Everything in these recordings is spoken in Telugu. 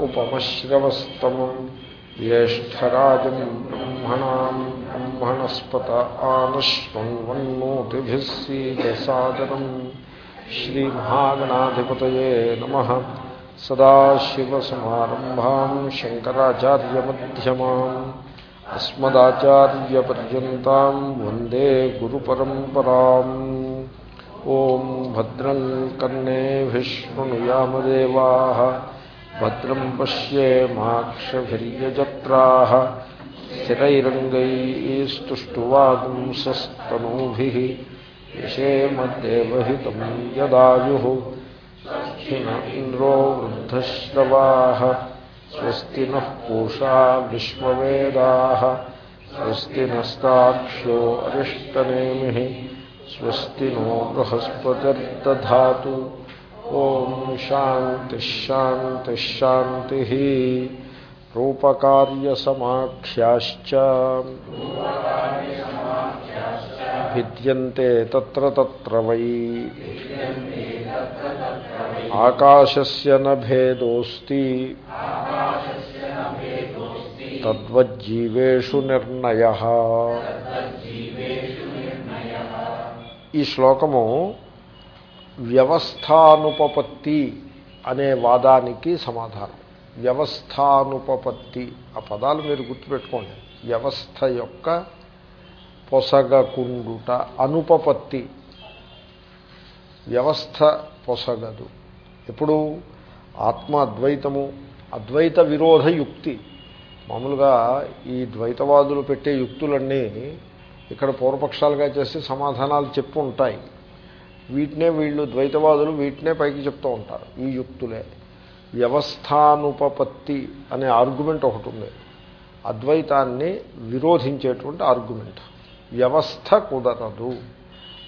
उपमश्रवस्तमं ज्येष्ठराजं ब्रह्मणां ब्रह्मणस्पत आनश्वं वन्मोतिभिः सीदसादरं श्रीमहागणाधिपतये नमः। सदाशिवसमारम्भां शङ्कराचार्यमध्यमाम् अस्मदाचार्यपर्यन्तां वंदे गुरुपरम्पराम्। ॐ भद्रं कर्णेभिष्णुयामदेवाः भद्रं पश्येमाक्षभिर्यजत्राः स्थिरैरङ्गैस्तुष्टुवागुंसस्तनूभिः यशेमदेवहितं यदायुः स्थिन इन्द्रो वृद्धश्रवाः, स्वस्ति नः पूषा स्वस्ति नस्ताक्ष्यो अरिष्टनेमिः। స్వస్తి నస్తాక్ష్యో అరిష్టనేమి స్వస్తి నో బృహస్పతిర్దా ఓం శాంతిశాంతిశాంతి రూపకార్యసమాఖ్యాశ్చ భిద్యంతే తత్ర తత్ర వై ఆకాశస్య నభేదోస్తి తద్వజ్జీవేషు నిర్ణయ ఈ శ్లోకము వ్యవస్థానుపపత్తి అనే వాదానికి సమాధానం. వ్యవస్థానుపపత్తి ఆ పదాలు మీరు గుర్తుపెట్టుకోండి. వ్యవస్థ యొక్క పొసగకుండుట అనుపపత్తి. వ్యవస్థ పొసగదు. ఇప్పుడు ఆత్మ అద్వైతము అద్వైత విరోధ యుక్తి. మామూలుగా ఈ ద్వైతవాదులు పెట్టే యుక్తులన్నీ ఇక్కడ పూర్వపక్షాలుగా చేసి సమాధానాలు చెప్పు ఉంటాయి. వీటినే వీళ్ళు ద్వైతవాదులు వీటినే పైకి చెప్తూ ఉంటారు. ఈ యుక్తులే. వ్యవస్థానుపపత్తి అనే ఆర్గ్యుమెంట్ ఒకటి ఉంది. అద్వైతాన్ని విరోధించేటువంటి ఆర్గ్యుమెంట్ వ్యవస్థ కుదరదు.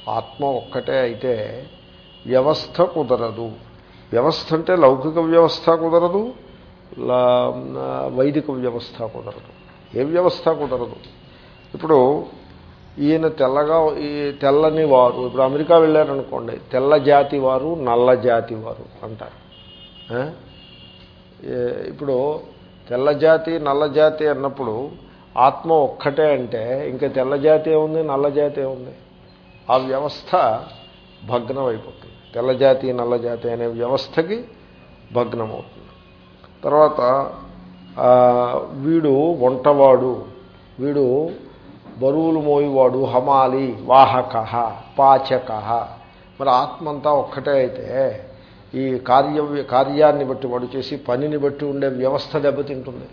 ఆత్మ ఒక్కటే అయితే వ్యవస్థ కుదరదు. వ్యవస్థ అంటే లౌకిక వ్యవస్థ కుదరదు. వైదిక వ్యవస్థ కుదరదు. ఏ వ్యవస్థ కుదరదు? ఇప్పుడు ఈయన తెల్లగా ఈ తెల్లని వారు. ఇప్పుడు అమెరికా వెళ్ళారనుకోండి తెల్ల జాతి వారు నల్ల జాతి వారు అంటారు. ఇప్పుడు తెల్ల జాతి నల్ల జాతి అన్నప్పుడు ఆత్మ ఒక్కటే అంటే ఇంకా తెల్ల జాతి ఏముంది నల్ల జాతి ఏముంది? ఆ వ్యవస్థ భగ్నం అయిపోతుంది తెల్ల జాతి నల్ల జాతి అనే వ్యవస్థకి భగ్నం అవుతుంది తర్వాత వీడు వంటవాడు వీడు బరువులు మోయివాడు హమాలి వాహక పాచక. మరి ఆత్మ అంతా ఒక్కటే అయితే ఈ కార్య కార్యాన్ని బట్టి వాడు చేసి పనిని బట్టి ఉండే వ్యవస్థ దెబ్బతింటుంది.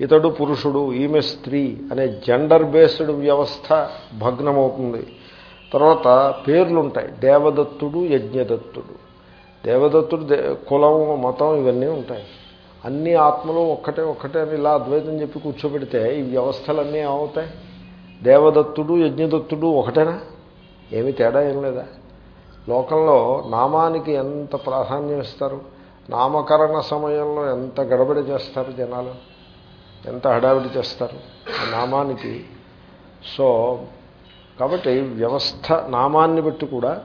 ఇతడు పురుషుడు ఈమె స్త్రీ అనే జెండర్ బేస్డ్ వ్యవస్థ భగ్నమవుతుంది. తర్వాత పేర్లుంటాయి. దేవదత్తుడు యజ్ఞదత్తుడు. దేవదత్తుడు కులం మతం ఇవన్నీ ఉంటాయి. అన్ని ఆత్మలు ఒక్కటే ఒక్కటే అని ఇలా అద్వైతం చెప్పి కూర్చోబెడితే ఈ వ్యవస్థలన్నీ ఏమవుతాయి? దేవదత్తుడు యజ్ఞదత్తుడు ఒకటేనా? ఏమి తేడా ఏం లేదా? లోకంలో నామానికి ఎంత ప్రాధాన్యం ఇస్తారు? నామకరణ సమయంలో ఎంత గడబడి చేస్తారు జనాలు? ఎంత హడావిడి చేస్తారు నామానికి? సో కాబట్టి వ్యవస్థ నామాన్ని బట్టి కూడా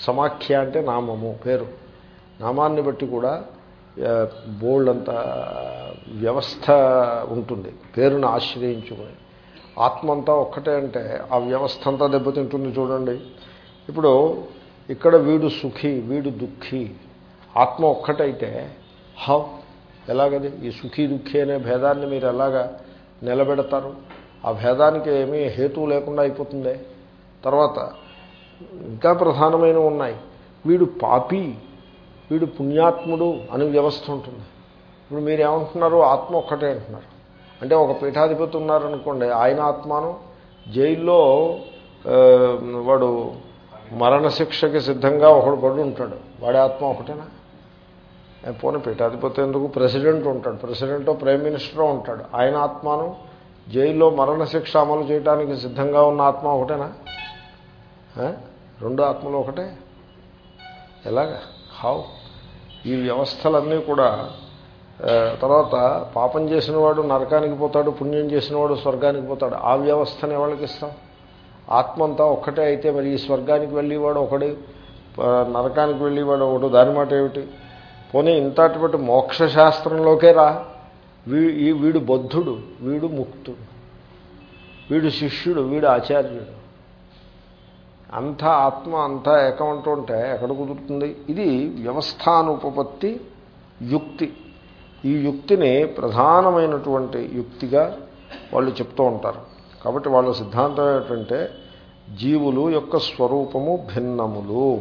సమాఖ్య అంటే నామము పేరు. నామాన్ని బట్టి కూడా బోల్డ్ అంత వ్యవస్థ ఉంటుంది. పేరును ఆశ్రయించుకుని. ఆత్మ అంతా ఒక్కటే అంటే ఆ వ్యవస్థ అంతా దెబ్బతింటుంది చూడండి. ఇప్పుడు ఇక్కడ వీడు సుఖి వీడు దుఃఖి. ఆత్మ ఒక్కటైతే హౌ ఎలాగది? ఈ సుఖీ దుఃఖి అనే భేదాన్ని మీరు ఎలాగా నిలబెడతారు? ఆ భేదానికి ఏమీ హేతువు లేకుండా అయిపోతుంది. తర్వాత ఇంకా ప్రధానమైన ఉన్నాయి. వీడు పాపి వీడు పుణ్యాత్ముడు అని వ్యవస్థ ఉంటుంది. ఇప్పుడు మీరు ఏమంటున్నారు ఆత్మ ఒక్కటే అంటున్నారు. అంటే ఒక పీఠాధిపతి ఉన్నారనుకోండి ఆయన ఆత్మాను జైల్లో వాడు మరణశిక్షకి సిద్ధంగా ఒకడు పడి ఉంటాడు. వాడి ఆత్మ ఒకటేనా? పోనీ పీఠాధిపతి ఎందుకు ప్రెసిడెంట్ ఉంటాడు? ప్రెసిడెంటో ప్రైమ్ మినిస్టరో ఉంటాడు. ఆయన ఆత్మాను జైల్లో మరణశిక్ష అమలు చేయడానికి సిద్ధంగా ఉన్న ఆత్మ ఒకటేనా? రెండు ఆత్మలు ఒకటే? ఎలాగా? హావ్ ఈ వ్యవస్థలన్నీ కూడా తర్వాత పాపం చేసినవాడు నరకానికి పోతాడు పుణ్యం చేసినవాడు స్వర్గానికి పోతాడు. ఆ వ్యవస్థని ఎవరికి ఇస్తాం. ఆత్మ అంతా ఒక్కటే అయితే మరి ఈ స్వర్గానికి వెళ్ళేవాడు ఒకడు నరకానికి వెళ్ళేవాడు ఒకడు. దాని మాట ఏమిటి? పోనీ ఇంతటి మోక్ష మోక్షశాస్త్రంలోకే రా. వీ ఈ వీడు బుద్ధుడు వీడు ముక్తుడు వీడు శిష్యుడు వీడు ఆచార్యుడు. అంతా ఆత్మ అంతా ఏకం అంటుంటే ఎక్కడ కుదురుతుంది? ఇది వ్యవస్థానుపపత్తి యుక్తి. ఈ యుక్తిని ప్రధానమైనటువంటి యుక్తిగా వాళ్ళు చెప్తూ ఉంటారు. కాబట్టి వాళ్ళ సిద్ధాంతం ఏంటంటే జీవులు యొక్క స్వరూపము భిన్నములు.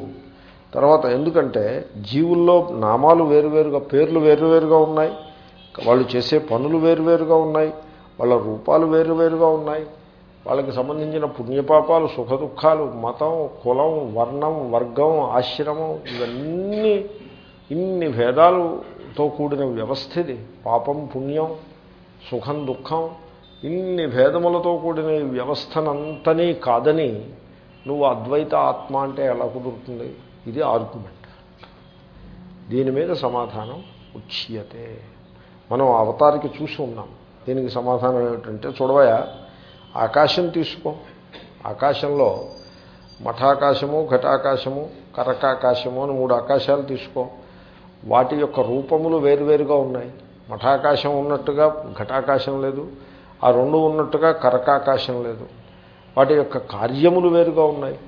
తర్వాత ఎందుకంటే జీవుల్లో నామాలు వేరువేరుగా పేర్లు వేరువేరుగా ఉన్నాయి. వాళ్ళు చేసే పనులు వేరువేరుగా ఉన్నాయి. వాళ్ళ రూపాలు వేరువేరుగా ఉన్నాయి. వాళ్ళకి సంబంధించిన పుణ్యపాపాలు సుఖ దుఃఖాలు మతం కులం వర్ణం వర్గం ఆశ్రమం ఇవన్నీ ఇన్ని భేదాలతో కూడిన వ్యవస్థ ఇది పాపం పుణ్యం సుఖం దుఃఖం. ఇన్ని భేదములతో కూడిన వ్యవస్థనంతని కాదని నువ్వు అద్వైత ఆత్మ అంటే ఎలా కుదురుతుంది? ఇది ఆర్గ్యుమెంట్ దీని మీద సమాధానం ఉచ్యతే. మనం అవతారికి చూసి ఉన్నాం. దీనికి సమాధానం ఏమిటంటే చూడవయా ఆకాశం తీసుకో. ఆకాశంలో మఠాకాశము ఘటాకాశము కరకాకాశము అని మూడు ఆకాశాలు తీసుకో. వాటి యొక్క రూపములు వేరువేరుగా ఉన్నాయి. మఠాకాశం ఉన్నట్టుగా ఘటాకాశం లేదు. ఆ రెండు ఉన్నట్టుగా కరకాకాశం లేదు. వాటి యొక్క కార్యములు వేరుగా ఉన్నాయి.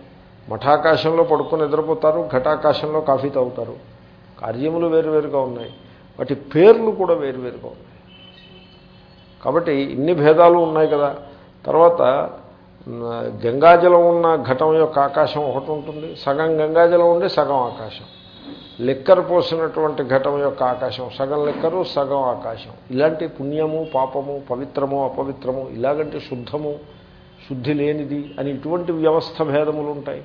మఠాకాశంలో పడుకొని నిద్రపోతారు ఘటాకాశంలో కాఫీ తాగుతారు. కార్యములు వేరువేరుగా ఉన్నాయి. వాటి పేర్లు కూడా వేరువేరుగా ఉన్నాయి. కాబట్టి ఇన్ని భేదాలు ఉన్నాయి కదా. తర్వాత గంగాజలం ఉన్న ఘటం యొక్క ఆకాశం ఒకటి ఉంటుంది. సగం గంగాజలం ఉండి సగం ఆకాశం. లెక్కర్ పోసినటువంటి ఘటం యొక్క ఆకాశం సగం లెక్కరు సగం ఆకాశం. ఇలాంటి పుణ్యము పాపము పవిత్రము అపవిత్రము ఇలాగంటే శుద్ధము శుద్ధి లేనిది అని ఇటువంటి వ్యవస్థ భేదములు ఉంటాయి.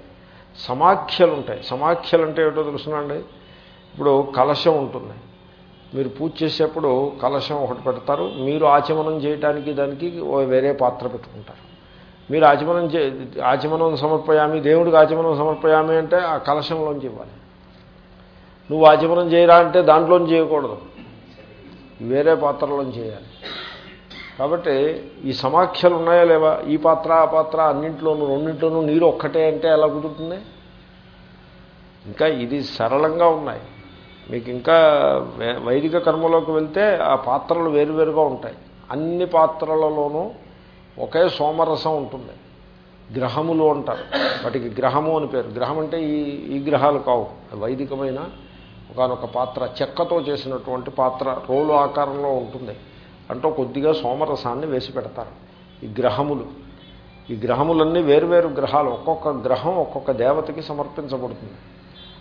సమాఖ్యలు ఉంటాయి సమాఖ్యలు అంటే ఏటో తెలుసునండి ఇప్పుడు కలశం ఉంటుంది. మీరు పూజ చేసేప్పుడు కలశం ఒకటి పెడతారు. మీరు ఆచమనం చేయడానికి దానికి వేరే పాత్ర పెట్టుకుంటారు. మీరు ఆచమనం చే ఆచమనం సమర్పయామి దేవుడికి ఆచమనం సమర్పయామి అంటే ఆ కలశంలోంచి ఇవ్వాలి. నువ్వు ఆచమనం చేయరా అంటే దాంట్లోంచి చేయకూడదు. వేరే పాత్రలో చేయాలి. కాబట్టి ఈ సమాఖ్యలు ఉన్నాయా లేవా? ఈ పాత్ర ఆ పాత్ర అన్నింటిలోనూ రెండింటిలోనూ నీరు ఒక్కటే అంటే ఎలా కుదురుతుంది? ఇంకా ఇది సరళంగా ఉన్నాయి. మీకు ఇంకా వైదిక కర్మలోకి వెళ్తే ఆ పాత్రలు వేరువేరుగా ఉంటాయి. అన్ని పాత్రలలోనూ ఒకే సోమరసం ఉంటుంది. గ్రహములు అంటారు. వాటికి గ్రహము అని పేరు. గ్రహం అంటే ఈ ఈ గ్రహాలు కావు. వైదికమైన ఒకనొక పాత్ర చెక్కతో చేసినటువంటి పాత్ర రోలు ఆకారంలో ఉంటుంది. అంటూ కొద్దిగా సోమరసాన్ని వేసి పెడతారు. ఈ గ్రహములు. ఈ గ్రహములన్నీ వేరువేరు గ్రహాలు. ఒక్కొక్క గ్రహం ఒక్కొక్క దేవతకి సమర్పించబడుతుంది.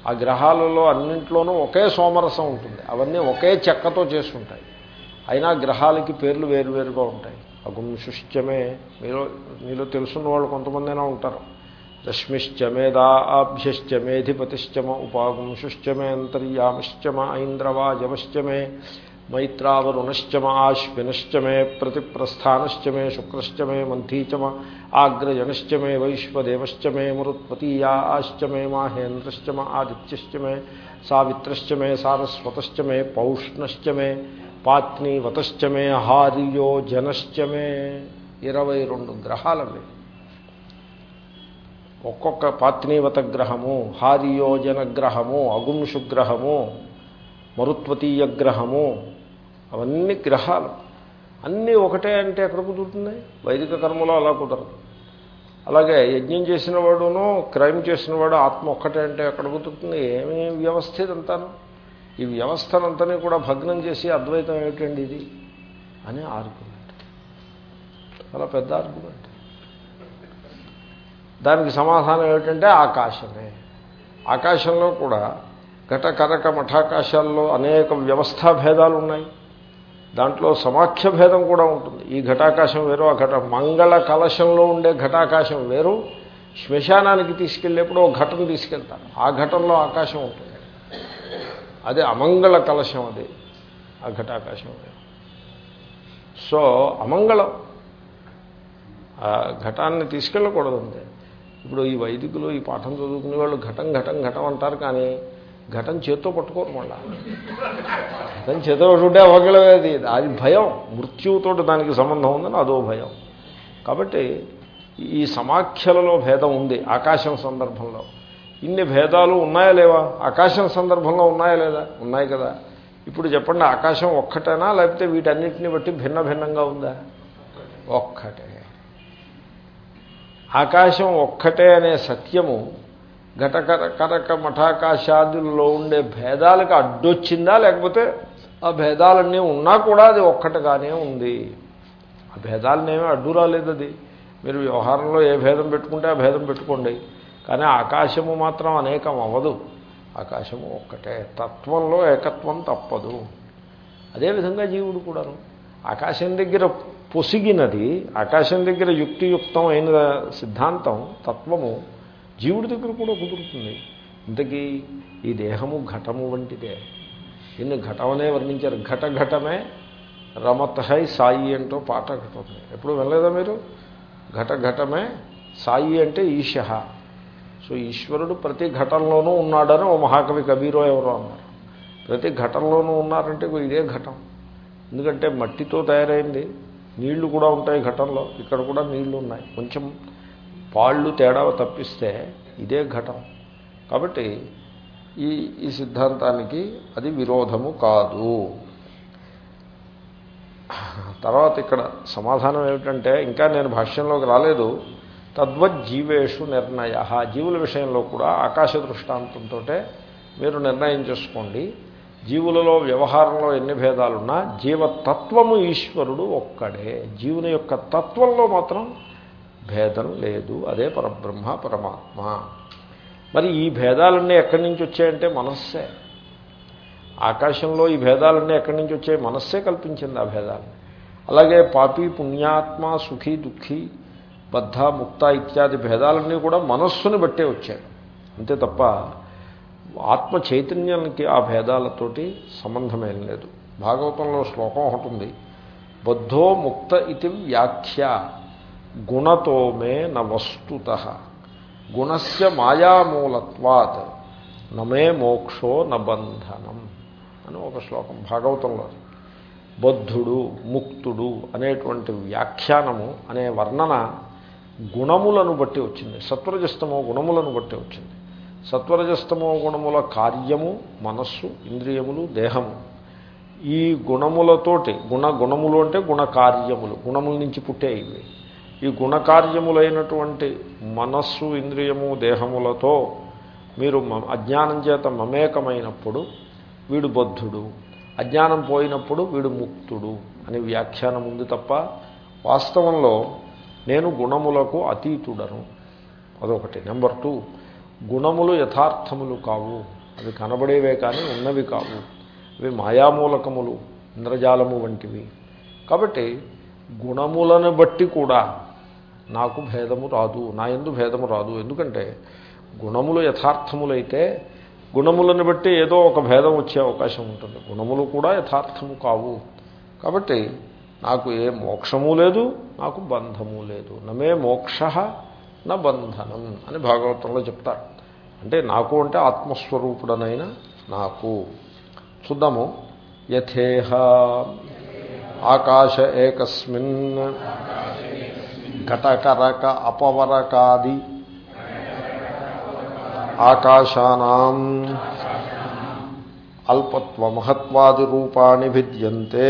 ఆ గ్రహాలలో అన్నింట్లోనూ ఒకే సోమరసం ఉంటుంది. అవన్నీ ఒకే చెక్కతో చేసుకుంటాయి అయినా గ్రహాలకి పేర్లు వేరువేరుగా ఉంటాయి. అగుంశుష్యమే మీలో మీలో తెలుసున్న వాళ్ళు కొంతమందైనా ఉంటారు. రశ్మిశ్చమేదాభ్యశ్చమేధిపతిశ్చమ ఉపాగుంశుశ్చమే అంతర్యామిశ్చమ ఐంద్రవాజమశ్చమే మైత్రావరుణశ్చమ ఆశ్వినశ్చమే ప్రతిప్రస్థానశ్చమే శుక్రశ్చమే మంథీచమ ఆగ్రజనశ్చమే వైశ్వదేవశ్చమే మరుత్పతీయా ఆశ్చమే మాహేంద్రశ్చమ ఆదిత్యశ్చమే సావిత్రశ్చమే సారస్వతశ్చమే పౌష్ణశ్చమే పాత్నీవతశ్చమే హారియో జనశ్చమే ఇరవై రెండు గ్రహాలవి ఒక్కొక్క పాత్నీవత గ్రహము హారియోజన గ్రహము అగుంషు గ్రహము మరుత్వతీయ గ్రహము అవన్నీ గ్రహాలు. అన్నీ ఒకటే అంటే ఎక్కడ కుదురుతుంది? వైదిక కర్మలో అలా కుదరదు. అలాగే యజ్ఞం చేసిన వాడును క్రైమ్ చేసిన వాడు ఆత్మ ఒక్కటే అంటే ఎక్కడ కుదురుతుంది? ఏమేమి వ్యవస్థ ఇదంతాను. ఈ వ్యవస్థనంతని కూడా భగ్నం చేసి అద్వైతం ఏమిటండి ఇది? అని ఆర్గ్యుమెంట్ చాలా పెద్ద ఆర్గ్యుమెంట్ దానికి సమాధానం ఏమిటంటే ఆకాశమే. ఆకాశంలో కూడా ఘట కరక మఠాకాశాల్లో అనేక వ్యవస్థా భేదాలు ఉన్నాయి దాంట్లో సమాఖ్య భేదం కూడా ఉంటుంది. ఈ ఘటాకాశం వేరు ఆ ఘట మంగళ కలశంలో ఉండే ఘటాకాశం వేరు. శ్మశానానికి తీసుకెళ్ళేప్పుడు ఒక ఘటన తీసుకెళ్తారు. ఆ ఘటనలో ఆకాశం ఉంటుంది. అదే అమంగళ కలశం అది. ఆ ఘటాకాశం వేరు. సో అమంగళం. ఆ ఘటాన్ని తీసుకెళ్ళకూడదు అంతే. ఇప్పుడు ఈ వైదికులు ఈ పాఠం చదువుకునే వాళ్ళు ఘటం ఘటం ఘటం అంటారు కానీ ఘటం చేత్తో పట్టుకోరు మళ్ళా. ఘటం చేతిలో పట్టుకుంటే అవగలవేది అది. భయం. మృత్యువుతో దానికి సంబంధం ఉందని అదో భయం. కాబట్టి ఈ సమాఖ్యలలో భేదం ఉంది ఆకాశం సందర్భంలో. ఇన్ని భేదాలు ఉన్నాయా లేవా? ఆకాశం సందర్భంలో ఉన్నాయా లేదా? ఉన్నాయి కదా. ఇప్పుడు చెప్పండి ఆకాశం ఒక్కటేనా లేకపోతే వీటన్నిటిని బట్టి భిన్న భిన్నంగా ఉందా? ఒక్కటే. ఆకాశం ఒక్కటే అనే సత్యము ఘటకర కరక మఠాకాశాదుల్లో ఉండే భేదాలకు అడ్డొచ్చిందా? లేకపోతే ఆ భేదాలన్నీ ఉన్నా కూడా అది ఒక్కటిగానే ఉంది. ఆ భేదాలనేమీ అడ్డు రాలేదు అది. మీరు వ్యవహారంలో ఏ భేదం పెట్టుకుంటే ఆ భేదం పెట్టుకోండి. కానీ ఆకాశము మాత్రం అనేకం అవ్వదు. ఆకాశము ఒక్కటే. తత్వంలో ఏకత్వం తప్పదు. అదేవిధంగా జీవుడు కూడాను. ఆకాశం దగ్గర పొసిగినది ఆకాశం దగ్గర యుక్తియుక్తం అయిన సిద్ధాంతం తత్వము జీవుడి దగ్గర కూడా కుదురుతుంది. ఇంతకీ ఈ దేహము ఘటము వంటిదే. దీన్ని ఘటమనే వర్ణించారు? ఘట ఘటమే రమతహై సాయి అంటూ పాట ఘటమే ఎప్పుడు వెళ్ళలేదా మీరు? ఘట ఘటమే సాయి అంటే ఈశ. సో ఈశ్వరుడు ప్రతి ఘటంలోనూ ఉన్నాడని ఓ మహాకవి కబీరో ఎవరో అన్నారు. ప్రతి ఘటంలోనూ ఉన్నారంటే ఇదే ఘటం. ఎందుకంటే మట్టితో తయారైంది. నీళ్ళు కూడా ఉంటాయి ఘటంలో. ఇక్కడ కూడా నీళ్ళు ఉన్నాయి. కొంచెం పాళ్ళు తేడా తప్పిస్తే ఇదే ఘటం. కాబట్టి ఈ ఈ సిద్ధాంతానికి అది విరోధము కాదు. తర్వాత ఇక్కడ సమాధానం ఏమిటంటే ఇంకా నేను భాష్యంలోకి రాలేదు. తద్వజ్జీవేషు నిర్ణయ. జీవుల విషయంలో కూడా ఆకాశ దృష్టాంతంతో మీరు నిర్ణయం చేసుకోండి. జీవులలో వ్యవహారంలో ఎన్ని భేదాలున్నా జీవతత్వము ఈశ్వరుడు ఒక్కడే. జీవుని యొక్క తత్వంలో మాత్రం భేదం లేదు. అదే పరబ్రహ్మ పరమాత్మ. మరి ఈ భేదాలన్నీ ఎక్కడి నుంచి వచ్చాయంటే మనస్సే. ఆకాశంలో ఈ భేదాలన్నీ ఎక్కడి నుంచి వచ్చాయి? మనస్సే కల్పించింది ఆ భేదాలు. అలాగే పాపి పుణ్యాత్మ సుఖీ దుఃఖీ బద్ధ ముక్త ఇత్యాది భేదాలన్నీ కూడా మనస్సుని బట్టే వచ్చాయి. అంతే తప్ప ఆత్మ చైతన్యానికి ఆ భేదాలతోటి సంబంధమేం లేదు. భాగవతంలో శ్లోకం ఒకటి ఉంది. బద్ధో ముక్త ఇది వ్యాఖ్య గుణతో మే న వస్తుత. గుణస్య మాయామూలత్వాత్ నమే మోక్షో న బంధనం అని ఒక శ్లోకం భాగవతంలో బద్ధుడు ముక్తుడు అనేటువంటి వ్యాఖ్యానము అనే వర్ణన గుణములను బట్టి వచ్చింది. సత్వరజస్తమో గుణములను బట్టి వచ్చింది. సత్వరజస్తమో గుణముల కార్యము మనస్సు ఇంద్రియములు దేహము. ఈ గుణములతోటి గుణ గుణములు అంటే గుణకార్యములు గుణముల నుంచి పుట్టే ఇవి. ఈ గుణకార్యములైనటువంటి మనస్సు ఇంద్రియము దేహములతో మీరు అజ్ఞానం చేత మమేకమైనప్పుడు వీడు బద్ధుడు. అజ్ఞానం పోయినప్పుడు వీడు ముక్తుడు అనే వ్యాఖ్యానం ఉంది తప్ప వాస్తవంలో నేను గుణములకు అతీతుడను. అదొకటి. Number two. గుణములు యథార్థములు కావు. అవి కనబడేవే కానీ ఉన్నవి కావు. అవి మాయామూలకములు ఇంద్రజాలము వంటివి. కాబట్టి గుణములను బట్టి కూడా నాకు భేదము రాదు నా ఎందు భేదము రాదు. ఎందుకంటే గుణములు యథార్థములైతే గుణములను బట్టి ఏదో ఒక భేదం వచ్చే అవకాశం ఉంటుంది. గుణములు కూడా యథార్థము కావు. కాబట్టి నాకు ఏ మోక్షము లేదు నాకు బంధము లేదు. నమే మోక్ష నా బంధనం అని భాగవతంలో చెప్తారు. అంటే నాకు అంటే ఆత్మస్వరూపుడనైన నాకు. చూద్దాము. యథేహ. ఆకాశ ఏకస్మిన్. ఘటకరక అపవరకాది. ఆకాశానాం. అల్పత్వ మహత్వాది రూపాన్ని భిద్యంతే.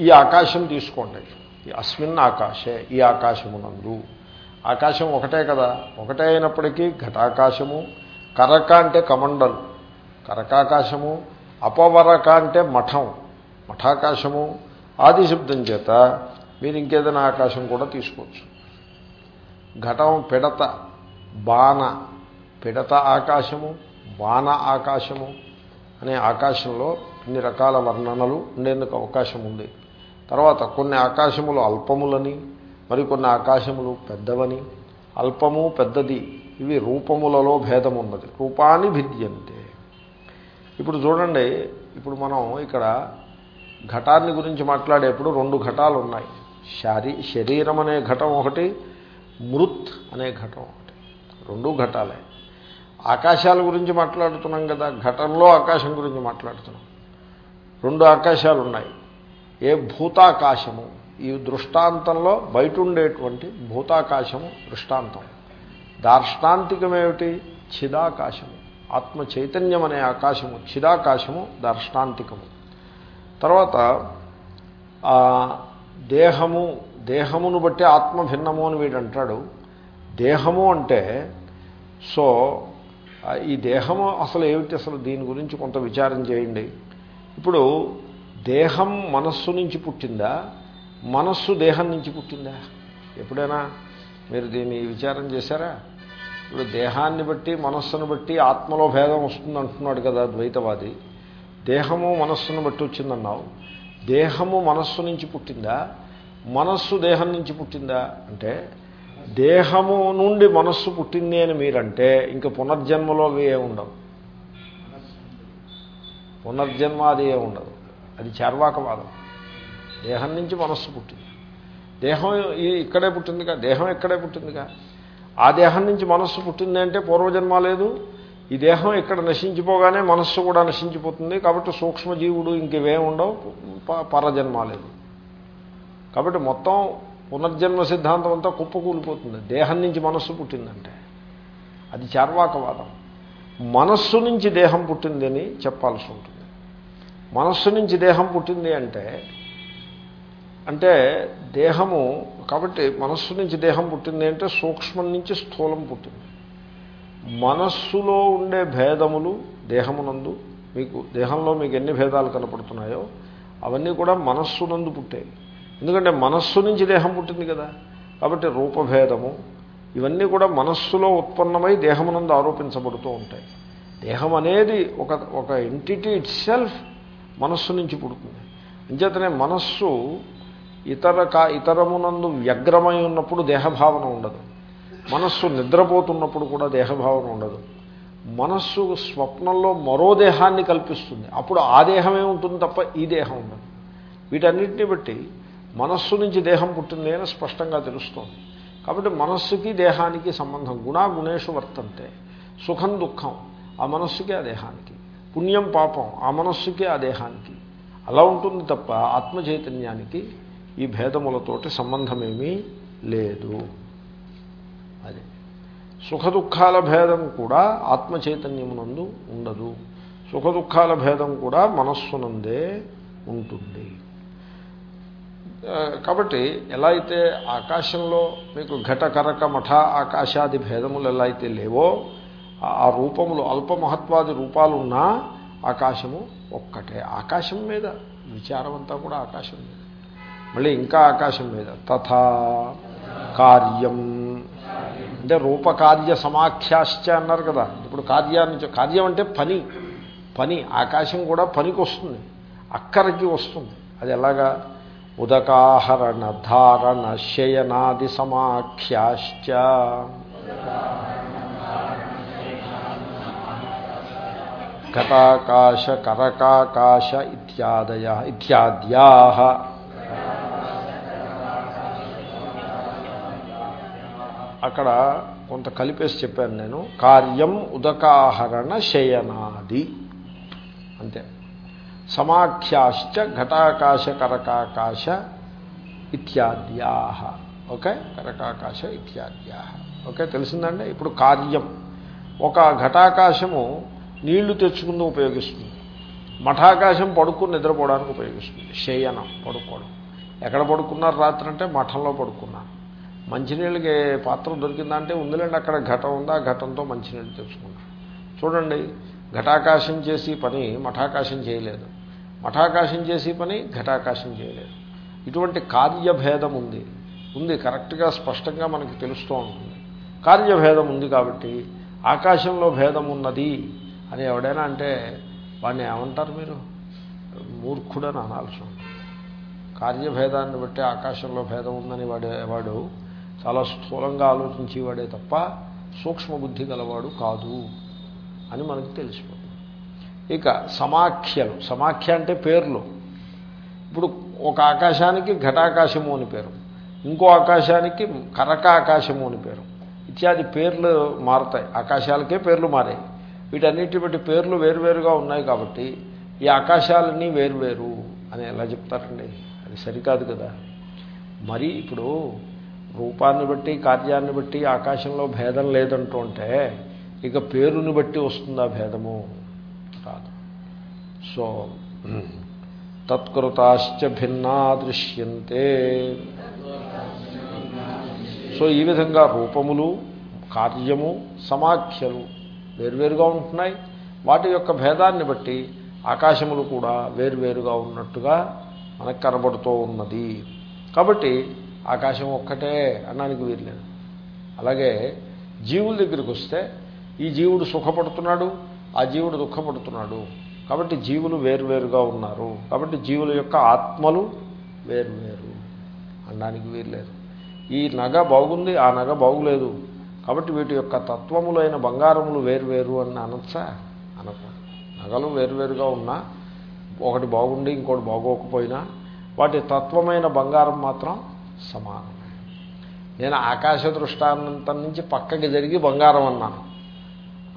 ఈ ఆకాశం తీసుకోండి. అస్మిన్ ఆకాశే ఈ ఆకాశమునందు. ఆకాశం ఒకటే కదా? ఒకటే అయినప్పటికీ ఘటాకాశము కరక అంటే కమండలు. కరకాకాశము అపవరక అంటే మఠం. మఠాకాశము ఆది శబ్దం చేత మీరు ఇంకేదైనా ఆకాశం కూడా తీసుకోవచ్చు. ఘటం పిడత బాణ. పిడత ఆకాశము బాణ ఆకాశము అనే ఆకాశంలో ఇన్ని రకాల వర్ణనలు ఉండేందుకు అవకాశం ఉంది తర్వాత కొన్ని ఆకాశములు అల్పములని మరికొన్ని ఆకాశములు పెద్దవని. అల్పము పెద్దది ఇవి రూపములలో భేదం ఉన్నది రూపాన్ని భిద్యంతే. ఇప్పుడు చూడండి ఇప్పుడు మనం ఇక్కడ ఘటాన్ని గురించి మాట్లాడేప్పుడు రెండు ఘటాలు ఉన్నాయి శారీ శరీరం అనే ఘటం ఒకటి మృత్ అనే ఘటం ఒకటి. రెండు ఘటాలే. ఆకాశాల గురించి మాట్లాడుతున్నాం కదా ఘటంలో ఆకాశం గురించి మాట్లాడుతున్నాం. రెండు ఆకాశాలు ఉన్నాయి ఏ భూతాకాశము ఈ దృష్టాంతంలో బయట ఉండేటువంటి భూతాకాశము దృష్టాంతం. దార్ష్టాంతికమేమిటి? చిదాకాశము ఆత్మ చైతన్యం అనే ఆకాశము చిదాకాశము దార్ష్టాంతికము. తర్వాత దేహము దేహమును బట్టి ఆత్మ భిన్నము అని వీడు అంటాడు. దేహము అంటే సో ఈ దేహము అసలు ఏమిటి? అసలు దీని గురించి కొంత విచారం చేయండి. ఇప్పుడు దేహం మనస్సు నుంచి పుట్టిందా? మనస్సు దేహం నుంచి పుట్టిందా? ఎప్పుడైనా మీరు దీన్ని విచారం చేశారా? ఇప్పుడు దేహాన్ని బట్టి మనస్సును బట్టి ఆత్మలో భేదం వస్తుంది అంటున్నాడు కదా ద్వైతవాది. దేహము మనస్సును బట్టి వచ్చిందన్నావు. దేహము మనస్సు నుంచి పుట్టిందా? మనస్సు దేహం నుంచి పుట్టిందా? అంటే దేహము నుండి మనస్సు పుట్టింది అని మీరంటే ఇంకా పునర్జన్మలో అవి ఏ ఉండవు. పునర్జన్మ అది ఏ ఉండదు. అది చార్వాకవాదం. దేహం నుంచి మనస్సు పుట్టింది. దేహం ఇక్కడే పుట్టిందిగా దేహం ఇక్కడే పుట్టిందిగా. ఆ దేహం నుంచి మనస్సు పుట్టింది అంటే పూర్వజన్మ లేదు. ఈ దేహం ఇక్కడ నశించిపోగానే మనస్సు కూడా నశించిపోతుంది. కాబట్టి సూక్ష్మజీవుడు ఇంకేవేం ఉండవు పరజన్మ లేదు. కాబట్టి మొత్తం పునర్జన్మ సిద్ధాంతం అంతా కుప్పకూలిపోతుంది. దేహం నుంచి మనస్సు పుట్టిందంటే. అది చార్వాకవాదం. మనస్సు నుంచి దేహం పుట్టిందని చెప్పాల్సి ఉంటుంది. మనస్సు నుంచి దేహం పుట్టింది అంటే అంటే దేహము కాబట్టి మనస్సు నుంచి దేహం పుట్టింది అంటే సూక్ష్మం నుంచి స్థూలం పుట్టింది. మనస్సులో ఉండే భేదములు దేహమునందు మీకు దేహంలో మీకు ఎన్ని భేదాలు కనపడుతున్నాయో అవన్నీ కూడా మనస్సునందు పుట్టాయి. ఎందుకంటే మనస్సు నుంచి దేహం పుట్టింది కదా. కాబట్టి రూపభేదము ఇవన్నీ కూడా మనస్సులో ఉత్పన్నమై దేహమునందు ఆరోపించబడుతూ ఉంటాయి. దేహం అనేది ఒక ఒక ఎంటిటీ ఇట్ సెల్ఫ్ మనస్సు నుంచి పుడుతుంది. అంచేతనే మనస్సు ఇతర కా ఇతరమునందు వ్యగ్రమై ఉన్నప్పుడు దేహభావన ఉండదు. మనస్సు నిద్రపోతున్నప్పుడు కూడా దేహభావన ఉండదు. మనస్సు స్వప్నంలో మరో దేహాన్ని కల్పిస్తుంది. అప్పుడు ఆ దేహమే ఉంటుంది తప్ప ఈ దేహం ఉండదు. వీటన్నిటిని బట్టి మనస్సు నుంచి దేహం పుట్టింది అని స్పష్టంగా తెలుస్తోంది. కాబట్టి మనస్సుకి దేహానికి సంబంధం. గుణా గుణేషు వర్తంతే. సుఖం దుఃఖం. ఆ మనస్సుకి ఆ దేహానికి. పుణ్యం పాపం ఆ మనస్సుకి ఆ దేహానికి. అలా ఉంటుంది తప్ప ఆత్మ చైతన్యానికి ఈ భేదములతోటి సంబంధమేమీ లేదు. అది. సుఖదుఖాల భేదం కూడా ఆత్మ చైతన్యమునందు ఉండదు. సుఖదుఖాల భేదం కూడా మనస్సునందే ఉంటుంది. కాబట్టి ఎలా అయితే ఆకాశంలో మీకు ఘటకరక మఠ ఆకాశాది భేదములు ఎలా అయితే లేవో ఆ రూపములు అల్పమహత్వాది రూపాలున్నా ఆకాశము ఒక్కటే. ఆకాశం మీద విచారం అంతా కూడా ఆకాశం మీద. మళ్ళీ ఇంకా ఆకాశం మీద. తథా కార్యం. అంటే రూపకార్య సమాఖ్యాశ్చ అన్నారు కదా. ఇప్పుడు కార్యాన్ని కార్యం అంటే పని. పని. ఆకాశం కూడా పనికి వస్తుంది. అక్కడికి వస్తుంది. అది ఎలాగా? ఉదకాహరణ ధారణ శయనాది సమాఖ్యాశ్చ. ఘటాకాశ కరకాకాశ ఇత్యాదయ ఇత్యాద్యా అక్కడ కొంత కలిపేసి చెప్పాను నేను. కార్యం ఉదకాహరణ శయనాది. అంతే. సమాఖ్యాశ్చ ఘటాకాశ కరకాకాశ ఇత్యాద్యా ఓకే? కరకాకాశ ఇత్యాద్యా ఓకే? తెలిసిందండి? ఇప్పుడు కార్యం. ఒక ఘటాకాశము నీళ్ళు తెచ్చుకుంటూ ఉపయోగిస్తుంది. మఠాకాశం పడుకుని నిద్రపోవడానికి ఉపయోగిస్తుంది. శయనం పడుకోవడం. ఎక్కడ పడుకున్నారు రాత్రి అంటే మఠంలో పడుకున్నారు. మంచినీళ్ళకి పాత్ర దొరికిందంటే ఉందిలేండి అక్కడ ఘటం ఉందా? ఘటంతో మంచినీళ్ళు తెచ్చుకున్నాను చూడండి ఘటాకాశం చేసి పని మఠాకాశం చేయలేదు. మఠాకాశం చేసి పని ఘటాకాశం చేయలేదు. ఇటువంటి కార్యభేదం ఉంది. ఉంది కరెక్ట్గా స్పష్టంగా మనకి తెలుస్తూ ఉంటుంది. కార్యభేదం ఉంది కాబట్టి ఆకాశంలో భేదం ఉన్నది. అని ఎవడైనా అంటే వాడిని ఏమంటారు మీరు? మూర్ఖుడని అనాల్సి ఉంటుంది కార్యభేదాన్ని బట్టి ఆకాశంలో భేదం ఉందని వాడే వాడు చాలా స్థూలంగా ఆలోచించేవాడే తప్ప సూక్ష్మబుద్ధి గలవాడు కాదు అని మనకు తెలిసిపోతుంది. ఇక సమాఖ్యలు. సమాఖ్య అంటే పేర్లు. ఇప్పుడు ఒక ఆకాశానికి ఘటాకాశము అని పేరు. ఇంకో ఆకాశానికి కరకాకాశము అని పేరు. ఇత్యాది పేర్లు మారుతాయి. ఆకాశాలకే పేర్లు మారాయి. వీటన్నిటి బట్టి పేర్లు వేరువేరుగా ఉన్నాయి కాబట్టి ఈ ఆకాశాలన్నీ వేరువేరు అని ఎలా చెప్తారండి? అది సరికాదు కదా. మరి ఇప్పుడు రూపాన్ని బట్టి కార్యాన్ని బట్టి ఆకాశంలో భేదం లేదంటుంటే ఇక పేరుని బట్టి వస్తుందా భేదము? రాదు. సో తత్కృతాశ్చ భిన్నా దృశ్యంతే. సో ఈ విధంగా రూపములు కార్యము సమాఖ్యలు వేరువేరుగా ఉంటున్నాయి. వాటి యొక్క భేదాన్ని బట్టి ఆకాశములు కూడా వేరువేరుగా ఉన్నట్టుగా మనకు కనబడుతూ ఉన్నది. కాబట్టి ఆకాశం ఒక్కటే అనడానికి వీర్లేదు అలాగే జీవుల దగ్గరికి వస్తే ఈ జీవుడు సుఖపడుతున్నాడు ఆ జీవుడు దుఃఖపడుతున్నాడు. కాబట్టి జీవులు వేరువేరుగా ఉన్నారు. కాబట్టి జీవుల యొక్క ఆత్మలు వేరువేరు. అనడానికి వీర్లేదు ఈ నగ బాగుంది ఆ నగ బాగులేదు. కాబట్టి వీటి యొక్క తత్వములైన బంగారములు వేరువేరు అని అనొచ్చా? అనకూడదు నగలు వేరువేరుగా ఉన్నా ఒకటి బాగుండి ఇంకోటి బాగోకపోయినా వాటి తత్వమైన బంగారం మాత్రం సమానమే. నేను ఆకాశ దృష్టాంతం నుంచి పక్కకి జరిగి బంగారం అన్నాను.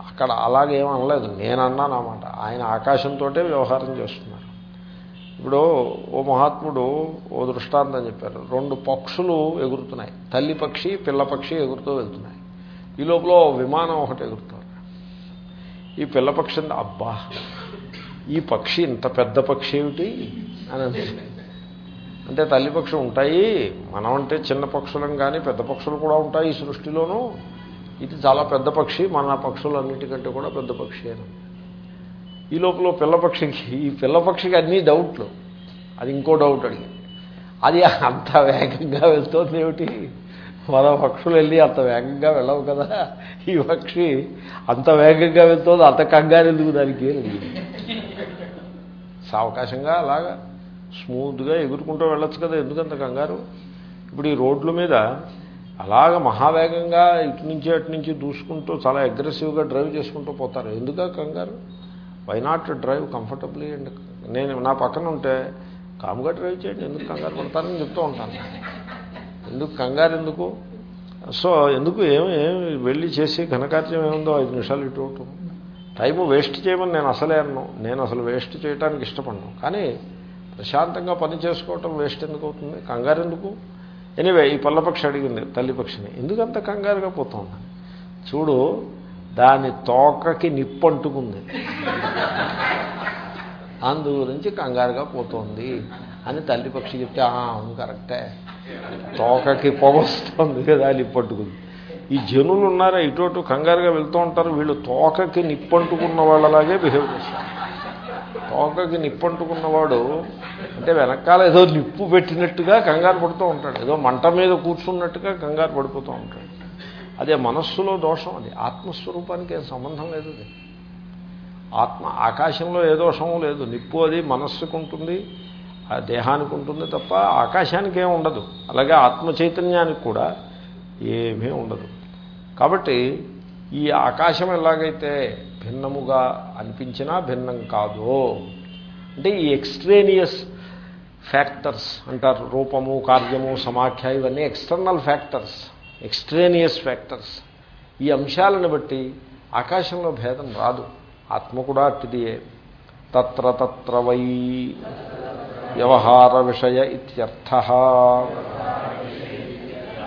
అక్కడ అలాగేం అనలేదు. నేను అన్నాను అన్నమాట ఆయన ఆకాశంతో వ్యవహారం చేస్తున్నారు. ఇప్పుడు ఓ మహాత్ముడు ఓ దృష్టాంతం చెప్పారు. రెండు పక్షులు ఎగురుతున్నాయి. తల్లి పక్షి పిల్ల పక్షి ఎగురుతూ వెళ్తున్నాయి. ఈ లోపల విమానం ఒకటి ఎగురుతారు ఈ పిల్లపక్షి అబ్బా ఈ పక్షి ఇంత పెద్ద పక్షి ఏమిటి అని అంటే తల్లి పక్షులు ఉంటాయి మనం అంటే చిన్న పక్షులం కానీ పెద్ద పక్షులు కూడా ఉంటాయి ఈ సృష్టిలోనూ. ఇది చాలా పెద్ద పక్షి మన పక్షులన్నిటికంటే కూడా పెద్ద పక్షి అని. ఈ లోపల పిల్లపక్షికి ఈ పిల్ల పక్షికి అన్నీ డౌట్లు. అది ఇంకో డౌట్ అడిగింది అది అంత వేగంగా వెళ్తుంది ఏమిటి? మన పక్షులు వెళ్ళి అంత వేగంగా వెళ్ళవు కదా. ఈ పక్షి అంత వేగంగా వెళ్తుంది అంత కంగారు ఎందుకు దానికి? సావకాశంగా అలాగా స్మూత్గా ఎగురుకుంటూ వెళ్ళొచ్చు కదా ఎందుకంత కంగారు? ఇప్పుడు ఈ రోడ్ల మీద అలాగ మహావేగంగా ఇటు నుంచి అటు నుంచి దూసుకుంటూ చాలా అగ్రెసివ్గా డ్రైవ్ చేసుకుంటూ పోతారు. ఎందుక కంగారు? Why not drive comfortably and నేను నా పక్కన ఉంటే కాముగా డ్రైవ్ చేయండి ఎందుకు కంగారు పడతానని చెప్తూ ఉంటాను. ఎందుకు కంగారు ఎందుకు? సో ఎందుకు ఏమి వెళ్ళి చేసి ఘనకార్యం ఏముందో ఐదు నిమిషాలు ఇటు టైం వేస్ట్ చేయమని నేను అసలే అన్నాను నేను అసలు వేస్ట్ చేయడానికి ఇష్టపడను. కానీ ప్రశాంతంగా పని చేసుకోవటం వేస్ట్ ఎందుకు అవుతుంది? కంగారు ఎందుకు? ఎనివే ఈ పల్లపక్షి అడిగింది తల్లి పక్షిని. ఎందుకంత కంగారుగా పోతుంది చూడు దాని తోకకి నిప్పు అంటుకుంది. అందు గురించి కంగారుగా పోతోంది అని తల్లి పక్షి చెప్తే అవును కరెక్టే. తోకకి పొగొస్తుంది కదా నిప్పట్టుకుంది ఈ జనులు ఉన్నారా ఇటు అటు కంగారుగా వెళ్తూ ఉంటారు వీళ్ళు తోకకి నిప్పంటుకున్న వాళ్ళలాగే బిహేవ్ చేస్తారు. తోకకి నిప్పంటుకున్నవాడు అంటే వెనకాల ఏదో నిప్పు పెట్టినట్టుగా కంగారు పడుతూ ఉంటాడు ఏదో మంట మీద కూర్చున్నట్టుగా కంగారు పడిపోతూ ఉంటాడు. అదే మనస్సులో దోషం అది ఆత్మస్వరూపానికి ఏం సంబంధం లేదు ఆత్మ ఆకాశంలో ఏ దోషము లేదు నిప్పు అది మనస్సుకు ఉంటుంది దేహానికి ఉంటుంది తప్ప ఆకాశానికి ఏమి ఉండదు. అలాగే ఆత్మ చైతన్యానికి కూడా ఏమీ ఉండదు. కాబట్టి ఈ ఆకాశం ఎలాగైతే భిన్నముగా అనిపించినా భిన్నం కాదో. అంటే ఈ ఎక్స్ట్రేనియస్ ఫ్యాక్టర్స్ అంటారు. రూపము కార్యము సమాఖ్య ఇవన్నీ ఎక్స్టర్నల్ ఫ్యాక్టర్స్ ఎక్స్ట్రేనియస్ ఫ్యాక్టర్స్. ఈ అంశాలను బట్టి ఆకాశంలో భేదం రాదు. ఆత్మ కూడా అట్టిదియే తత్ర తత్ర వై. వ్యవహార విషయ ఇత్యర్థ.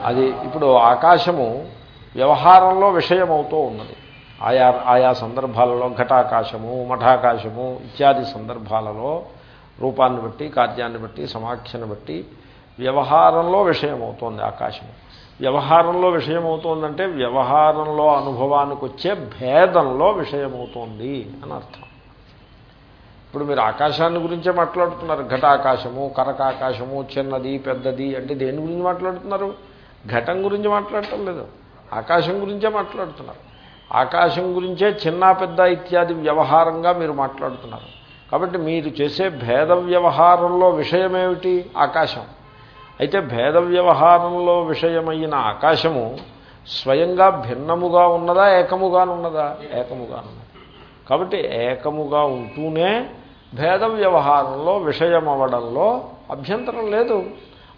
అది ఇప్పుడు ఆకాశము వ్యవహారంలో విషయమవుతూ ఉన్నది. ఆయా ఆయా సందర్భాలలో ఘటాకాశము మఠాకాశము ఇత్యాది సందర్భాలలో రూపాన్ని బట్టి కార్యాన్ని బట్టి సమాఖ్యను బట్టి వ్యవహారంలో విషయమవుతోంది ఆకాశము. వ్యవహారంలో విషయమవుతోందంటే వ్యవహారంలో అనుభవానికి వచ్చే భేదంలో విషయమవుతోంది అని అర్థం. ఇప్పుడు మీరు ఆకాశాన్ని గురించే మాట్లాడుతున్నారు. ఘటాకాశము కరకాకాశము చిన్నది పెద్దది అంటే దేని గురించి మాట్లాడుతున్నారు? ఘటం గురించి మాట్లాడటం లేదు. ఆకాశం గురించే మాట్లాడుతున్నారు. ఆకాశం గురించే చిన్న పెద్ద ఇత్యాది వ్యవహారంగా మీరు మాట్లాడుతున్నారు. కాబట్టి మీరు చేసే భేద వ్యవహారంలో విషయమేమిటి? ఆకాశం. అయితే భేద వ్యవహారంలో విషయమైన ఆకాశము స్వయంగా భిన్నముగా ఉన్నదా ఏకముగానున్నదా? ఏకముగానున్నది. కాబట్టి ఏకముగా ఉంటూనే భేద వ్యవహారంలో విషయం అవ్వడంలో అభ్యంతరం లేదు.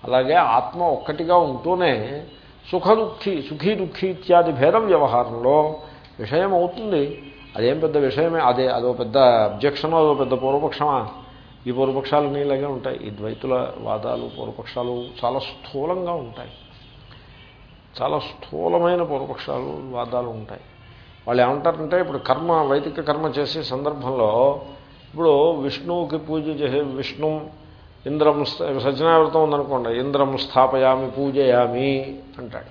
అలాగే ఆత్మ ఒక్కటిగా ఉంటూనే సుఖ దుఃఖి సుఖీ దుఃఖి ఇత్యాది భేద వ్యవహారంలో విషయం అవుతుంది అదేం పెద్ద విషయమే అదే అదో పెద్ద అబ్జెక్షన్ అదో పెద్ద పూర్వపక్షమా? ఈ పూర్వపక్షాలు నీలాగే ఉంటాయి. ఈ ద్వైతుల వాదాలు పూర్వపక్షాలు చాలా స్థూలంగా ఉంటాయి. చాలా స్థూలమైన పూర్వపక్షాలు వాదాలు ఉంటాయి. వాళ్ళు ఏమంటారంటే ఇప్పుడు కర్మ వైదిక కర్మ చేసే సందర్భంలో ఇప్పుడు విష్ణువుకి పూజ చేసే విష్ణు ఇంద్రం సజ్జనావ్రతం ఉందనుకోండి ఇంద్రం స్థాపయామి పూజయామి అంటాడు.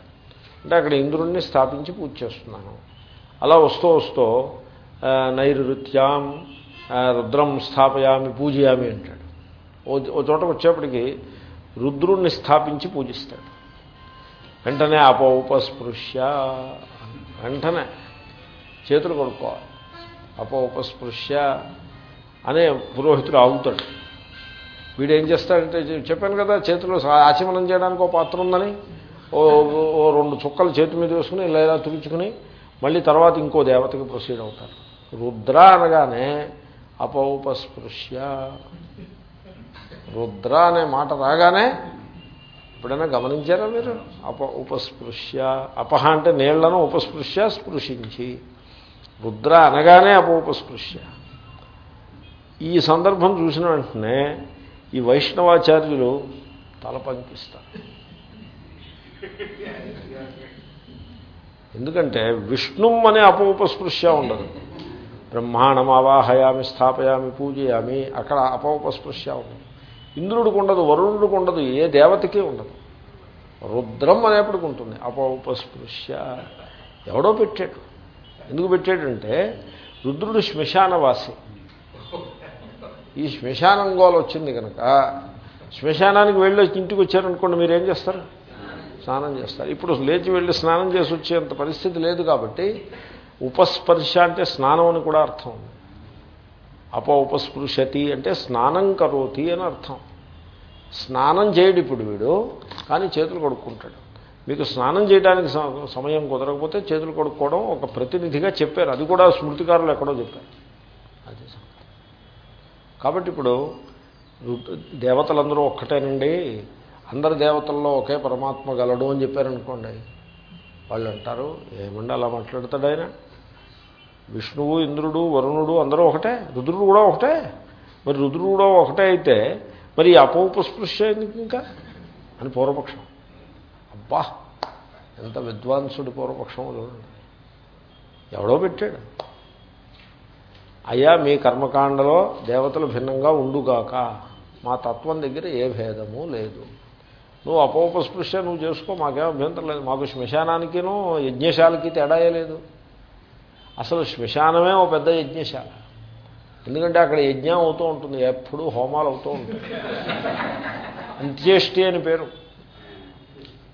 అంటే అక్కడ ఇంద్రుణ్ణి స్థాపించి పూజ చేస్తున్నాను. అలా వస్తూ వస్తూ నైరుత్యాం రుద్రం స్థాపయామి పూజయామి అంటాడు. ఓ ఓ చోటకు వచ్చేప్పటికి రుద్రుణ్ణి స్థాపించి పూజిస్తాడు. వెంటనే అపౌపస్పృశ్య వెంటనే చేతులు కొడుకోవాలి అపౌపస్పృశ్య అనే పురోహితుడు ఆగుతాడు. వీడు ఏం చేస్తాడంటే చెప్పాను కదా చేతిలో ఆచమనం చేయడానికి ఒక పాత్ర ఉందని ఓ ఓ రెండు చుక్కలు చేతి మీద వేసుకుని ఇలా ఇలా తుడుచుకుని మళ్ళీ తర్వాత ఇంకో దేవతకి ప్రొసీడ్ అవుతారు రుద్ర అనగానే అపౌపస్పృశ్య. రుద్ర అనే మాట రాగానే ఎప్పుడైనా గమనించారా మీరు? అప ఉపస్పృశ్య. అపహ అంటే నీళ్ళను ఉపస్పృశ్య స్పృశించి. రుద్ర అనగానే అప ఉపస్పృశ్య ఈ సందర్భం చూసిన వెంటనే ఈ వైష్ణవాచార్యులు తల పంకిస్తారు. ఎందుకంటే విష్ణుం అనే అపౌపస్పృశ్య ఉండదు. బ్రహ్మాండం ఆవాహయామి స్థాపయామి పూజయామి అక్కడ అపౌపస్పృశ్య ఉండదు. ఇంద్రుడికి ఉండదు వరుణుడికి ఉండదు ఏ దేవతకి ఉండదు. రుద్రం అనేప్పటికి ఉంటుంది అపౌపస్పృశ్య. ఎవడో పెట్టాడు. ఎందుకు పెట్టాడంటే రుద్రుడు శ్మశానవాసి. ఈ శ్మశానం గోల వచ్చింది కనుక శ్మశానానికి వెళ్ళి ఇంటికి వచ్చారనుకోండి మీరు ఏం చేస్తారు? స్నానం చేస్తారు. ఇప్పుడు లేచి వెళ్ళి స్నానం చేసి వచ్చేంత పరిస్థితి లేదు కాబట్టి ఉపస్పర్శ అంటే స్నానం అని కూడా అర్థం ఉంది. అపో ఉపస్పృశతి అంటే స్నానం కరోతి అని అర్థం. స్నానం చేయడు ఇప్పుడు వీడు కానీ చేతులు కడుక్కుంటాడు. మీకు స్నానం చేయడానికి సమయం కుదరకపోతే చేతులు కడుక్కోవడం ఒక ప్రతినిధిగా చెప్పారు. అది కూడా స్మృతికారులు ఎక్కడో చెప్పారు. కాబట్టి ఇప్పుడు దేవతలందరూ ఒక్కటేనండి. అందరి దేవతల్లో ఒకే పరమాత్మ గలడు అని చెప్పారనుకోండి వాళ్ళు అంటారు ఏమండి అలా మాట్లాడతాడు ఆయన? విష్ణువు ఇంద్రుడు వరుణుడు అందరూ ఒకటే? రుద్రుడు కూడా ఒకటే? మరి రుద్రుడు కూడా ఒకటే అయితే మరి అపోపు అపౌపస్పృశ్య ఎందుకు ఇంకా? అని పూర్వపక్షం. అబ్బా ఎంత విద్వాంసుడి పూర్వపక్షం చూడండి ఎవడో పెట్టాడు. అయ్యా మీ కర్మకాండలో దేవతలు భిన్నంగా ఉండుగాక. మా తత్వం దగ్గర ఏ భేదము లేదు. నువ్వు అపోపస్పృశ్య నువ్వు చేసుకో మాకేం అభ్యంతరం లేదు. మాకు శ్మశానానికినూ యజ్ఞశాలకి తేడాయే లేదు. అసలు శ్మశానమే ఒక పెద్ద యజ్ఞశాల. ఎందుకంటే అక్కడ యజ్ఞం అవుతూ ఉంటుంది ఎప్పుడూ హోమాలు అవుతూ ఉంటాయి. అంత్యేష్టి అని పేరు.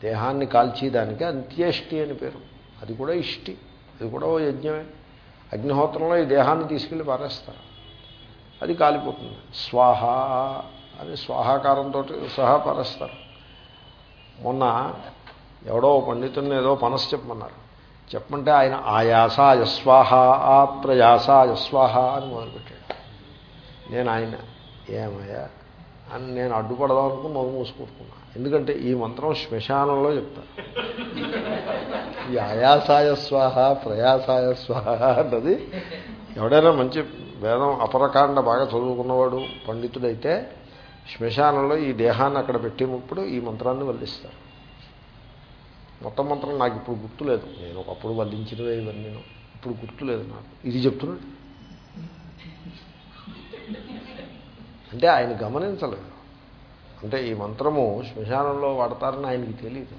దేహాన్ని కాల్చేదానికి అంత్యేష్టి అని పేరు. అది కూడా ఇష్టి. అది కూడా ఓ యజ్ఞమే. అగ్నిహోత్రంలో ఈ దేహాన్ని తీసుకెళ్ళి పారేస్తారు. అది కాలిపోతుంది. స్వాహ అని స్వాహాకారంతో సహా పారేస్తారు. మొన్న ఎవడో పండితుడిని ఏదో పనసు చెప్పమన్నారు. చెప్పమంటే ఆయన ఆయాసాయ స్వాహ ఆ ప్రయాసాయ స్వాహ అని మొదలుపెట్టాడు. నేను ఆయన ఏమయ్యా? అని నేను అడ్డుపడదాం అనుకుని మొదలు మూసుకుంటున్నాను ఎందుకంటే ఈ మంత్రం శ్మశానంలో చెప్తారు ఈ ఆయాసాయ స్వాహ ప్రయాసాయ స్వాహ అన్నది ఎవడైనా మంచి వేదం అపరకాండ బాగా చదువుకున్నవాడు పండితుడైతే శ్మశానంలో ఈ దేహాన్ని అక్కడ పెట్టినప్పుడు ఈ మంత్రాన్ని వల్లిస్తారు. మొత్తం మంత్రం నాకు ఇప్పుడు గుర్తులేదు. నేను ఒకప్పుడు వల్లించినవే ఇవన్నీ. ఇప్పుడు గుర్తులేదు నాకు. ఇది చెప్తున్నాడు. అంటే ఆయన గమనించలేదు. అంటే ఈ మంత్రము శ్మశానంలో వాడతారని ఆయనకి తెలియదు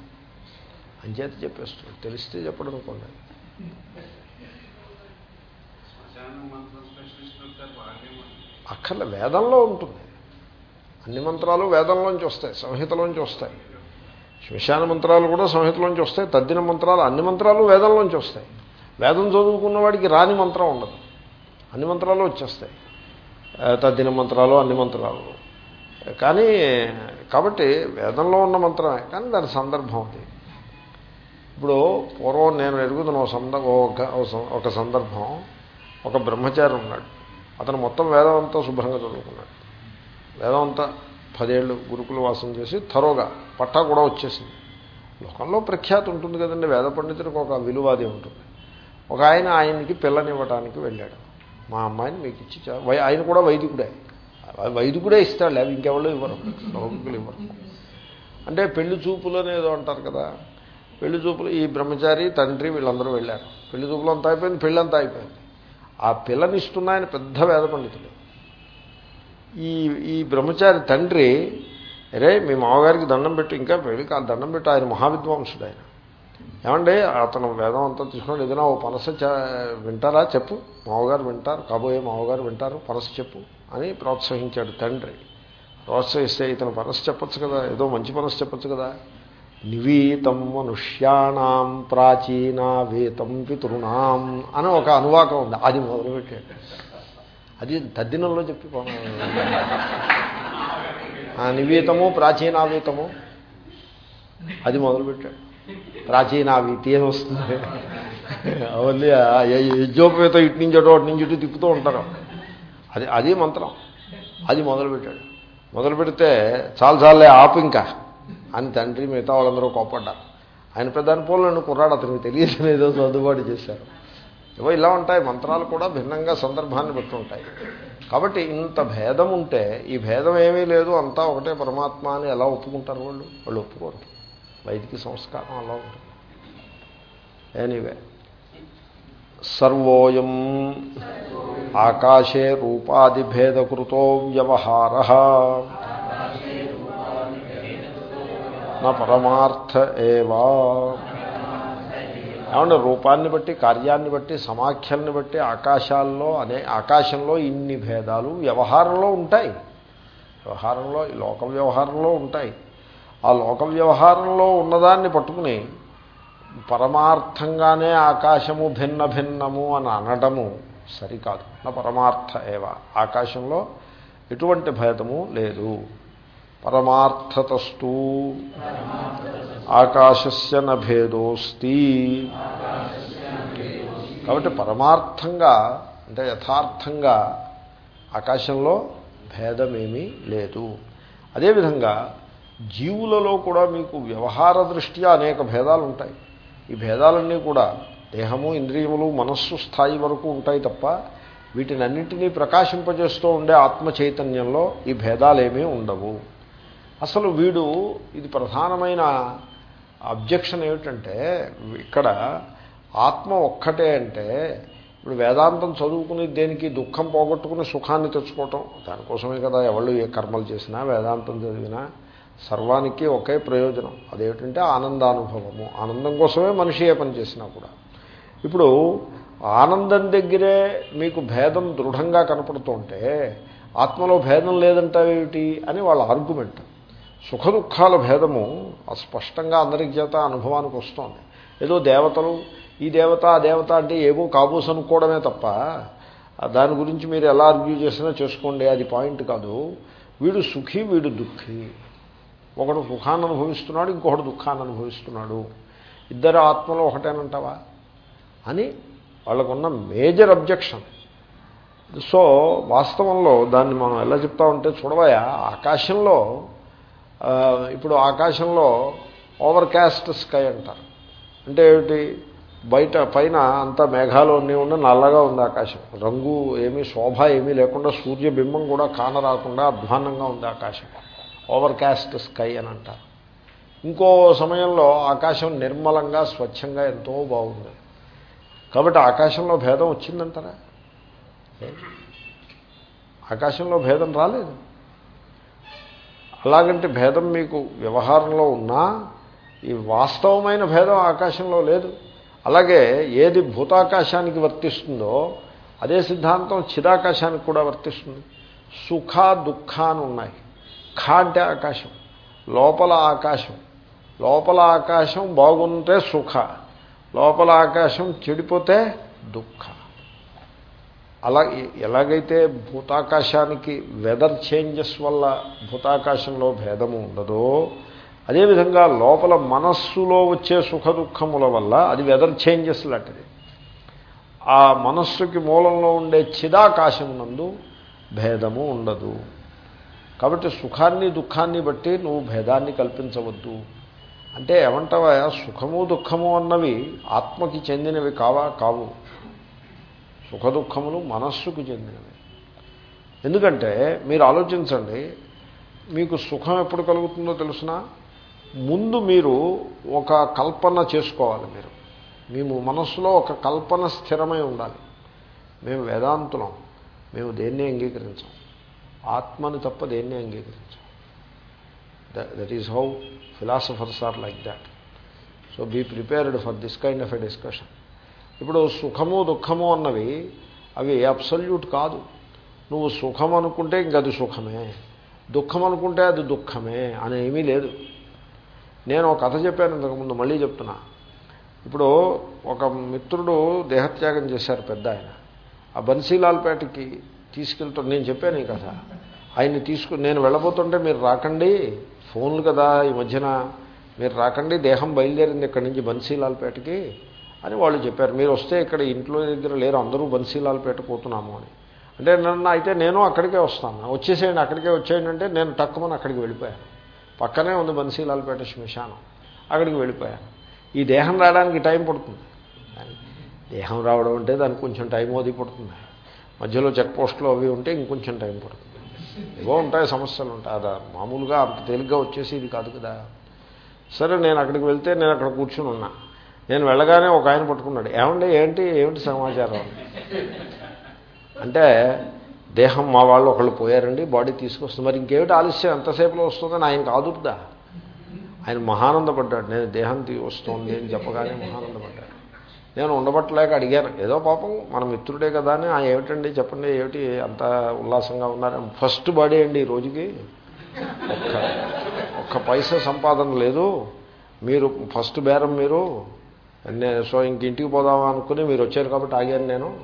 అంచేత చెప్పేస్తున్నాడు. తెలిస్తే చెప్పడం అనుకోండి అక్కర్లే వేదంలో ఉంటుంది. అన్ని మంత్రాలు వేదంలోంచి వస్తాయి సంహితలోంచి వస్తాయి. శ్మశాన మంత్రాలు కూడా సంహితలోంచి వస్తాయి తద్దిన మంత్రాలు అన్ని మంత్రాలు వేదంలోంచి వస్తాయి. వేదం చదువుకున్న వాడికి రాని మంత్రం ఉండదు. అన్ని మంత్రాలు వచ్చేస్తాయి. తద్దిన మంత్రాలు అన్ని మంత్రాలు. కానీ కాబట్టి వేదంలో ఉన్న మంత్రమే కానీ దాని సందర్భం అది. ఇప్పుడు పూర్వం నేను ఎరుగుతున్న ఒక సందర్భం ఒక ఒక సందర్భం ఒక బ్రహ్మచారి ఉన్నాడు. అతను మొత్తం వేదం అంతా శుభ్రంగా చదువుకున్నాడు. వేదం అంతా పదేళ్ళు గురుకులు వాసం చేసి తరోగా పట్టా కూడా వచ్చేసింది. లోకంలో ప్రఖ్యాతి ఉంటుంది కదండి వేద పండితుడికి ఒక విలువ అది ఉంటుంది. ఒక ఆయన ఆయనకి పిల్లనివ్వటానికి వెళ్ళాడు. మా అమ్మాయిని మీకు ఇచ్చి వై- ఆయన కూడా వైదికుడే. వైదికుడే ఇస్తాడు అవి ఇంకెవరు ఇవ్వరు. లౌకికులు ఇవ్వరు. అంటే పెళ్ళి చూపులు అనేదో అంటారు కదా. పెళ్ళి చూపులు ఈ బ్రహ్మచారి తండ్రి వీళ్ళందరూ వెళ్ళారు. పెళ్ళి చూపులు అంతా అయిపోయింది పెళ్ళి అంతా అయిపోయింది. ఆ పిల్లని ఆయన పెద్ద వేద పండితుడు. ఈ ఈ బ్రహ్మచారి తండ్రి అరే మీ మామగారికి దండం పెట్టు ఇంకా పెళ్ళి కాదు దండం పెట్టు ఆయన మహావిద్వాంసుడు ఆయన. ఏమండి అతను వేదం అంతా తీసుకున్నాడు ఏదైనా ఓ పనస వింటారా? చెప్పు. మామగారు వింటారు కాబోయే మామగారు వింటారు పనస చెప్పు. అని ప్రోత్సహించాడు తండ్రి. ప్రోత్సహిస్తే ఇతను పనస చెప్పచ్చు కదా ఏదో మంచి పనస చెప్పచ్చు కదా. నివీతం మనుష్యాణం ప్రాచీన వేతం పితృణాం అని ఒక అనువాకం ఉంది. అది మొదలుపెట్టాడు అది తద్దినంలో చెప్పి నివీతము ప్రాచీనావీతము అది మొదలుపెట్టాడు ప్రాచీనావీతి అని వస్తుంది. అవన్నీ యజ్ఞోపేత ఇటు నుంచి అటు అటు నుంచి ఇటు తిప్పుతూ ఉంటారు. అది అది మంత్రం. అది మొదలుపెట్టాడు. మొదలు పెడితే చాలు చాలే ఆపు ఇంకా. అని తండ్రి మిగతా వాళ్ళందరూ కోపడ్డారు ఆయన పెద్దాని పోలను కుర్రాడు అతనికి తెలియదు ఏదో సర్దుబాటు చేశారు. ఏవో ఇలా ఉంటాయి మంత్రాలు కూడా భిన్నంగా సందర్భాన్ని బట్టి ఉంటాయి. కాబట్టి ఇంత భేదం ఉంటే ఈ భేదం ఏమీ లేదు అంతా ఒకటే పరమాత్మ అని ఎలా ఒప్పుకుంటారు వాళ్ళు? వాళ్ళు ఒప్పుకోరు. వైదిక సంస్కారం అలా ఉంటుంది. ఎనీవే సర్వోయం ఆకాశే రూపాదిభేదకృతో వ్యవహార నా పరమార్థ ఏవా ఏమంటే రూపాన్ని బట్టి కార్యాన్ని బట్టి సమాఖ్యల్ని బట్టి ఆకాశాల్లో అనే ఆకాశంలో ఇన్ని భేదాలు వ్యవహారంలో ఉంటాయి. వ్యవహారంలో లోక వ్యవహారంలో ఉంటాయి. ఆ లోక వ్యవహారంలో ఉన్నదాన్ని పట్టుకుని పరమార్థంగానే ఆకాశము భిన్న భిన్నము అని అనడము సరికాదు. నా పరమార్థ ఏవ? ఆకాశంలో ఎటువంటి భేదము లేదు. పరమార్థతస్తు. ఆకాశస్య నభేదోస్తి కాబట్టి పరమార్థంగా అంటే యథార్థంగా ఆకాశంలో భేదమేమీ లేదు. అదేవిధంగా జీవులలో కూడా మీకు వ్యవహార దృష్ట్యా అనేక భేదాలు ఉంటాయి ఈ భేదాలన్నీ కూడా దేహము ఇంద్రియములు మనస్సు స్థాయి వరకు ఉంటాయి తప్ప వీటిని అన్నింటినీ ప్రకాశింపజేస్తూ ఉండే ఆత్మ చైతన్యంలో ఈ భేదాలేమీ ఉండవు. అసలు వీడు ఇది ప్రధానమైన అబ్జెక్షన్ ఏమిటంటే ఇక్కడ ఆత్మ ఒక్కటే అంటే ఇప్పుడు వేదాంతం చదువుకుని దేనికి దుఃఖం పోగొట్టుకుని సుఖాన్ని తెచ్చుకోవటం దానికోసమే కదా ఎవళ్ళు ఏ కర్మలు చేసినా వేదాంతం చదివినా సర్వానికి ఒకే ప్రయోజనం. అదేమిటంటే ఆనందానుభవము. ఆనందం కోసమే మనిషి ఏ పని చేసినా కూడా. ఇప్పుడు ఆనందం దగ్గరే మీకు భేదం దృఢంగా కనపడుతుంటే ఆత్మలో భేదం లేదంటావేమిటి అని వాళ్ళ ఆర్గ్యుమెంట్ సుఖ దుఃఖాల భేదము అస్పష్టంగా అందరికి చేత అనుభవానికి వస్తుంది. ఏదో దేవతలు ఈ దేవత ఆ దేవత అంటే ఏవో కాబోస్ అనుకోవడమే తప్ప దాని గురించి మీరు ఎలా ఆర్గ్యూ చేసినా చేసుకోండి అది పాయింట్ కాదు. వీడు సుఖి వీడు దుఃఖి. ఒకడు సుఖాన్ని అనుభవిస్తున్నాడు ఇంకొకడు దుఃఖాన్ని అనుభవిస్తున్నాడు ఇద్దరు ఆత్మలో ఒకటేనంటావా? అని వాళ్ళకున్న మేజర్ అబ్జెక్షన్. సో వాస్తవంలో దాన్ని మనం ఎలా చెప్తా ఉంటే చూడవయా ఆకాశంలో ఇప్పుడు ఆకాశంలో ఓవర్ క్యాస్ట్ స్కై అంటారు. అంటే ఏమిటి? బయట పైన అంతా మేఘాలు అన్నీ ఉన్న నల్లగా ఉంది ఆకాశం. రంగు ఏమీ శోభ ఏమీ లేకుండా సూర్యబింబం కూడా కానరాకుండా అధ్వాన్నంగా ఉంది ఆకాశం. ఓవర్ క్యాస్ట్ స్కై అని అంటారు. ఇంకో సమయంలో ఆకాశం నిర్మలంగా స్వచ్ఛంగా ఎంతో బాగుంది. కాబట్టి ఆకాశంలో భేదం వచ్చిందంటారా? ఆకాశంలో భేదం రాలేదు. అలాగంటే భేదం మీకు వ్యవహారంలో ఉన్నా ఈ వాస్తవమైన భేదం ఆకాశంలో లేదు. అలాగే ఏది భూతాకాశానికి వర్తిస్తుందో అదే సిద్ధాంతం చిదాకాశానికి కూడా వర్తిస్తుంది. సుఖ దుఃఖ అని ఉన్నాయి. ఖ అంటే ఆకాశం లోపల ఆకాశం. లోపల ఆకాశం బాగుంటే సుఖ లోపల ఆకాశం చెడిపోతే దుఃఖ. అలా ఎలాగైతే భూతాకాశానికి వెదర్ చేంజెస్ వల్ల భూతాకాశంలో భేదము ఉండదో అదేవిధంగా లోపల మనస్సులో వచ్చే సుఖ దుఃఖముల వల్ల అది వెదర్ చేంజెస్ లాంటిది. ఆ మనస్సుకి మూలంలో ఉండే చిదాకాశమునందు భేదము ఉండదు. కాబట్టి సుఖాన్ని దుఃఖాన్ని బట్టి నువ్వు భేదాన్ని కల్పించవద్దు. అంటే ఏమంటావా సుఖము దుఃఖము అన్నవి ఆత్మకి చెందినవి కావా కావు. సుఖ దుఃఖములు మనస్సుకు చెందినవి. ఎందుకంటే మీరు ఆలోచించండి మీకు సుఖం ఎప్పుడు కలుగుతుందో తెలుసిన? ముందు మీరు ఒక కల్పన చేసుకోవాలి మీరు. మేము మనస్సులో ఒక కల్పన స్థిరమై ఉండాలి. మేము వేదాంతులం. మేము దేన్ని అంగీకరించాం? ఆత్మని తప్ప దేన్ని అంగీకరించాం that is how philosophers are like that so be prepared for this kind of a discussion ఇప్పుడు సుఖము దుఃఖము అన్నవి అవి అబ్సల్యూట్ కాదు. నువ్వు సుఖం అనుకుంటే ఇంక అది సుఖమే. దుఃఖం అనుకుంటే అది దుఃఖమే అని ఏమీ లేదు. నేను ఒక కథ చెప్పాను ఇంతకుముందు మళ్ళీ చెప్తున్నా. ఇప్పుడు ఒక మిత్రుడు దేహత్యాగం చేశారు పెద్ద ఆయన ఆ బన్సీలాల్పేటకి తీసుకెళ్తాను నేను చెప్పాను ఈ కథ. ఆయన్ని తీసుకు నేను వెళ్ళబోతుంటే మీరు రాకండి. ఫోన్లు కదా ఈ మధ్యన. మీరు రాకండి దేహం బయలుదేరింది ఇక్కడి నుంచి బన్సీలాల్పేటకి అని వాళ్ళు చెప్పారు. మీరు వస్తే ఇక్కడ ఇంట్లో దగ్గర లేరు అందరూ బన్సీలాల్పేట పోతున్నాము అని. అంటే నన్ను అయితే నేను అక్కడికే వస్తాను. వచ్చేసేయండి అక్కడికే వచ్చేయండి అంటే నేను తక్కువని అక్కడికి వెళ్ళిపోయాను. పక్కనే ఉంది బన్సీలాల్పేట శ్మశానం. అక్కడికి వెళ్ళిపోయాను. ఈ దేహం రావడానికి టైం పడుతుంది. దేహం రావడం అంటే దానికి కొంచెం టైం అది పడుతుంది. మధ్యలో చెక్ పోస్టులు అవి ఉంటే ఇంకొంచెం టైం పడుతుంది. ఏవో ఉంటాయి సమస్యలు ఉంటాయి. అదా మామూలుగా అంత తేలిగ్గా వచ్చేసి ఇది కాదు కదా. సరే నేను అక్కడికి వెళ్తే నేను అక్కడ కూర్చుని ఉన్నా. నేను వెళ్ళగానే ఒక ఆయన పట్టుకున్నాడు. ఏమండి ఏంటి ఏమిటి సమాచారం? అంటే దేహం మా వాళ్ళు ఒకళ్ళు పోయారండి బాడీ తీసుకొస్తుంది. మరి ఇంకేమిటి ఆలస్యం? ఎంతసేపులో వస్తుందని ఆయన కాదుర్దా ఆయన మహానందపడ్డాడు. నేను దేహం తీ వస్తుంది అని చెప్పగానే మహానందపడ్డాడు. నేను ఉండబట్టలేక అడిగాను ఏదో పాపం మన మిత్రుడే కదా అని ఆ ఏమిటండి? చెప్పండి ఏమిటి? అంత ఉల్లాసంగా ఉన్నారు? ఫస్ట్ బాడీ అండి ఈ రోజుకి. ఒక్క ఒక్క పైసా సంపాదన లేదు. మీరు ఫస్ట్ బేరం మీరు. నేను సో ఇంక ఇంటికి పోదామా అనుకుని మీరు వచ్చారు కాబట్టి ఆగాను నేను.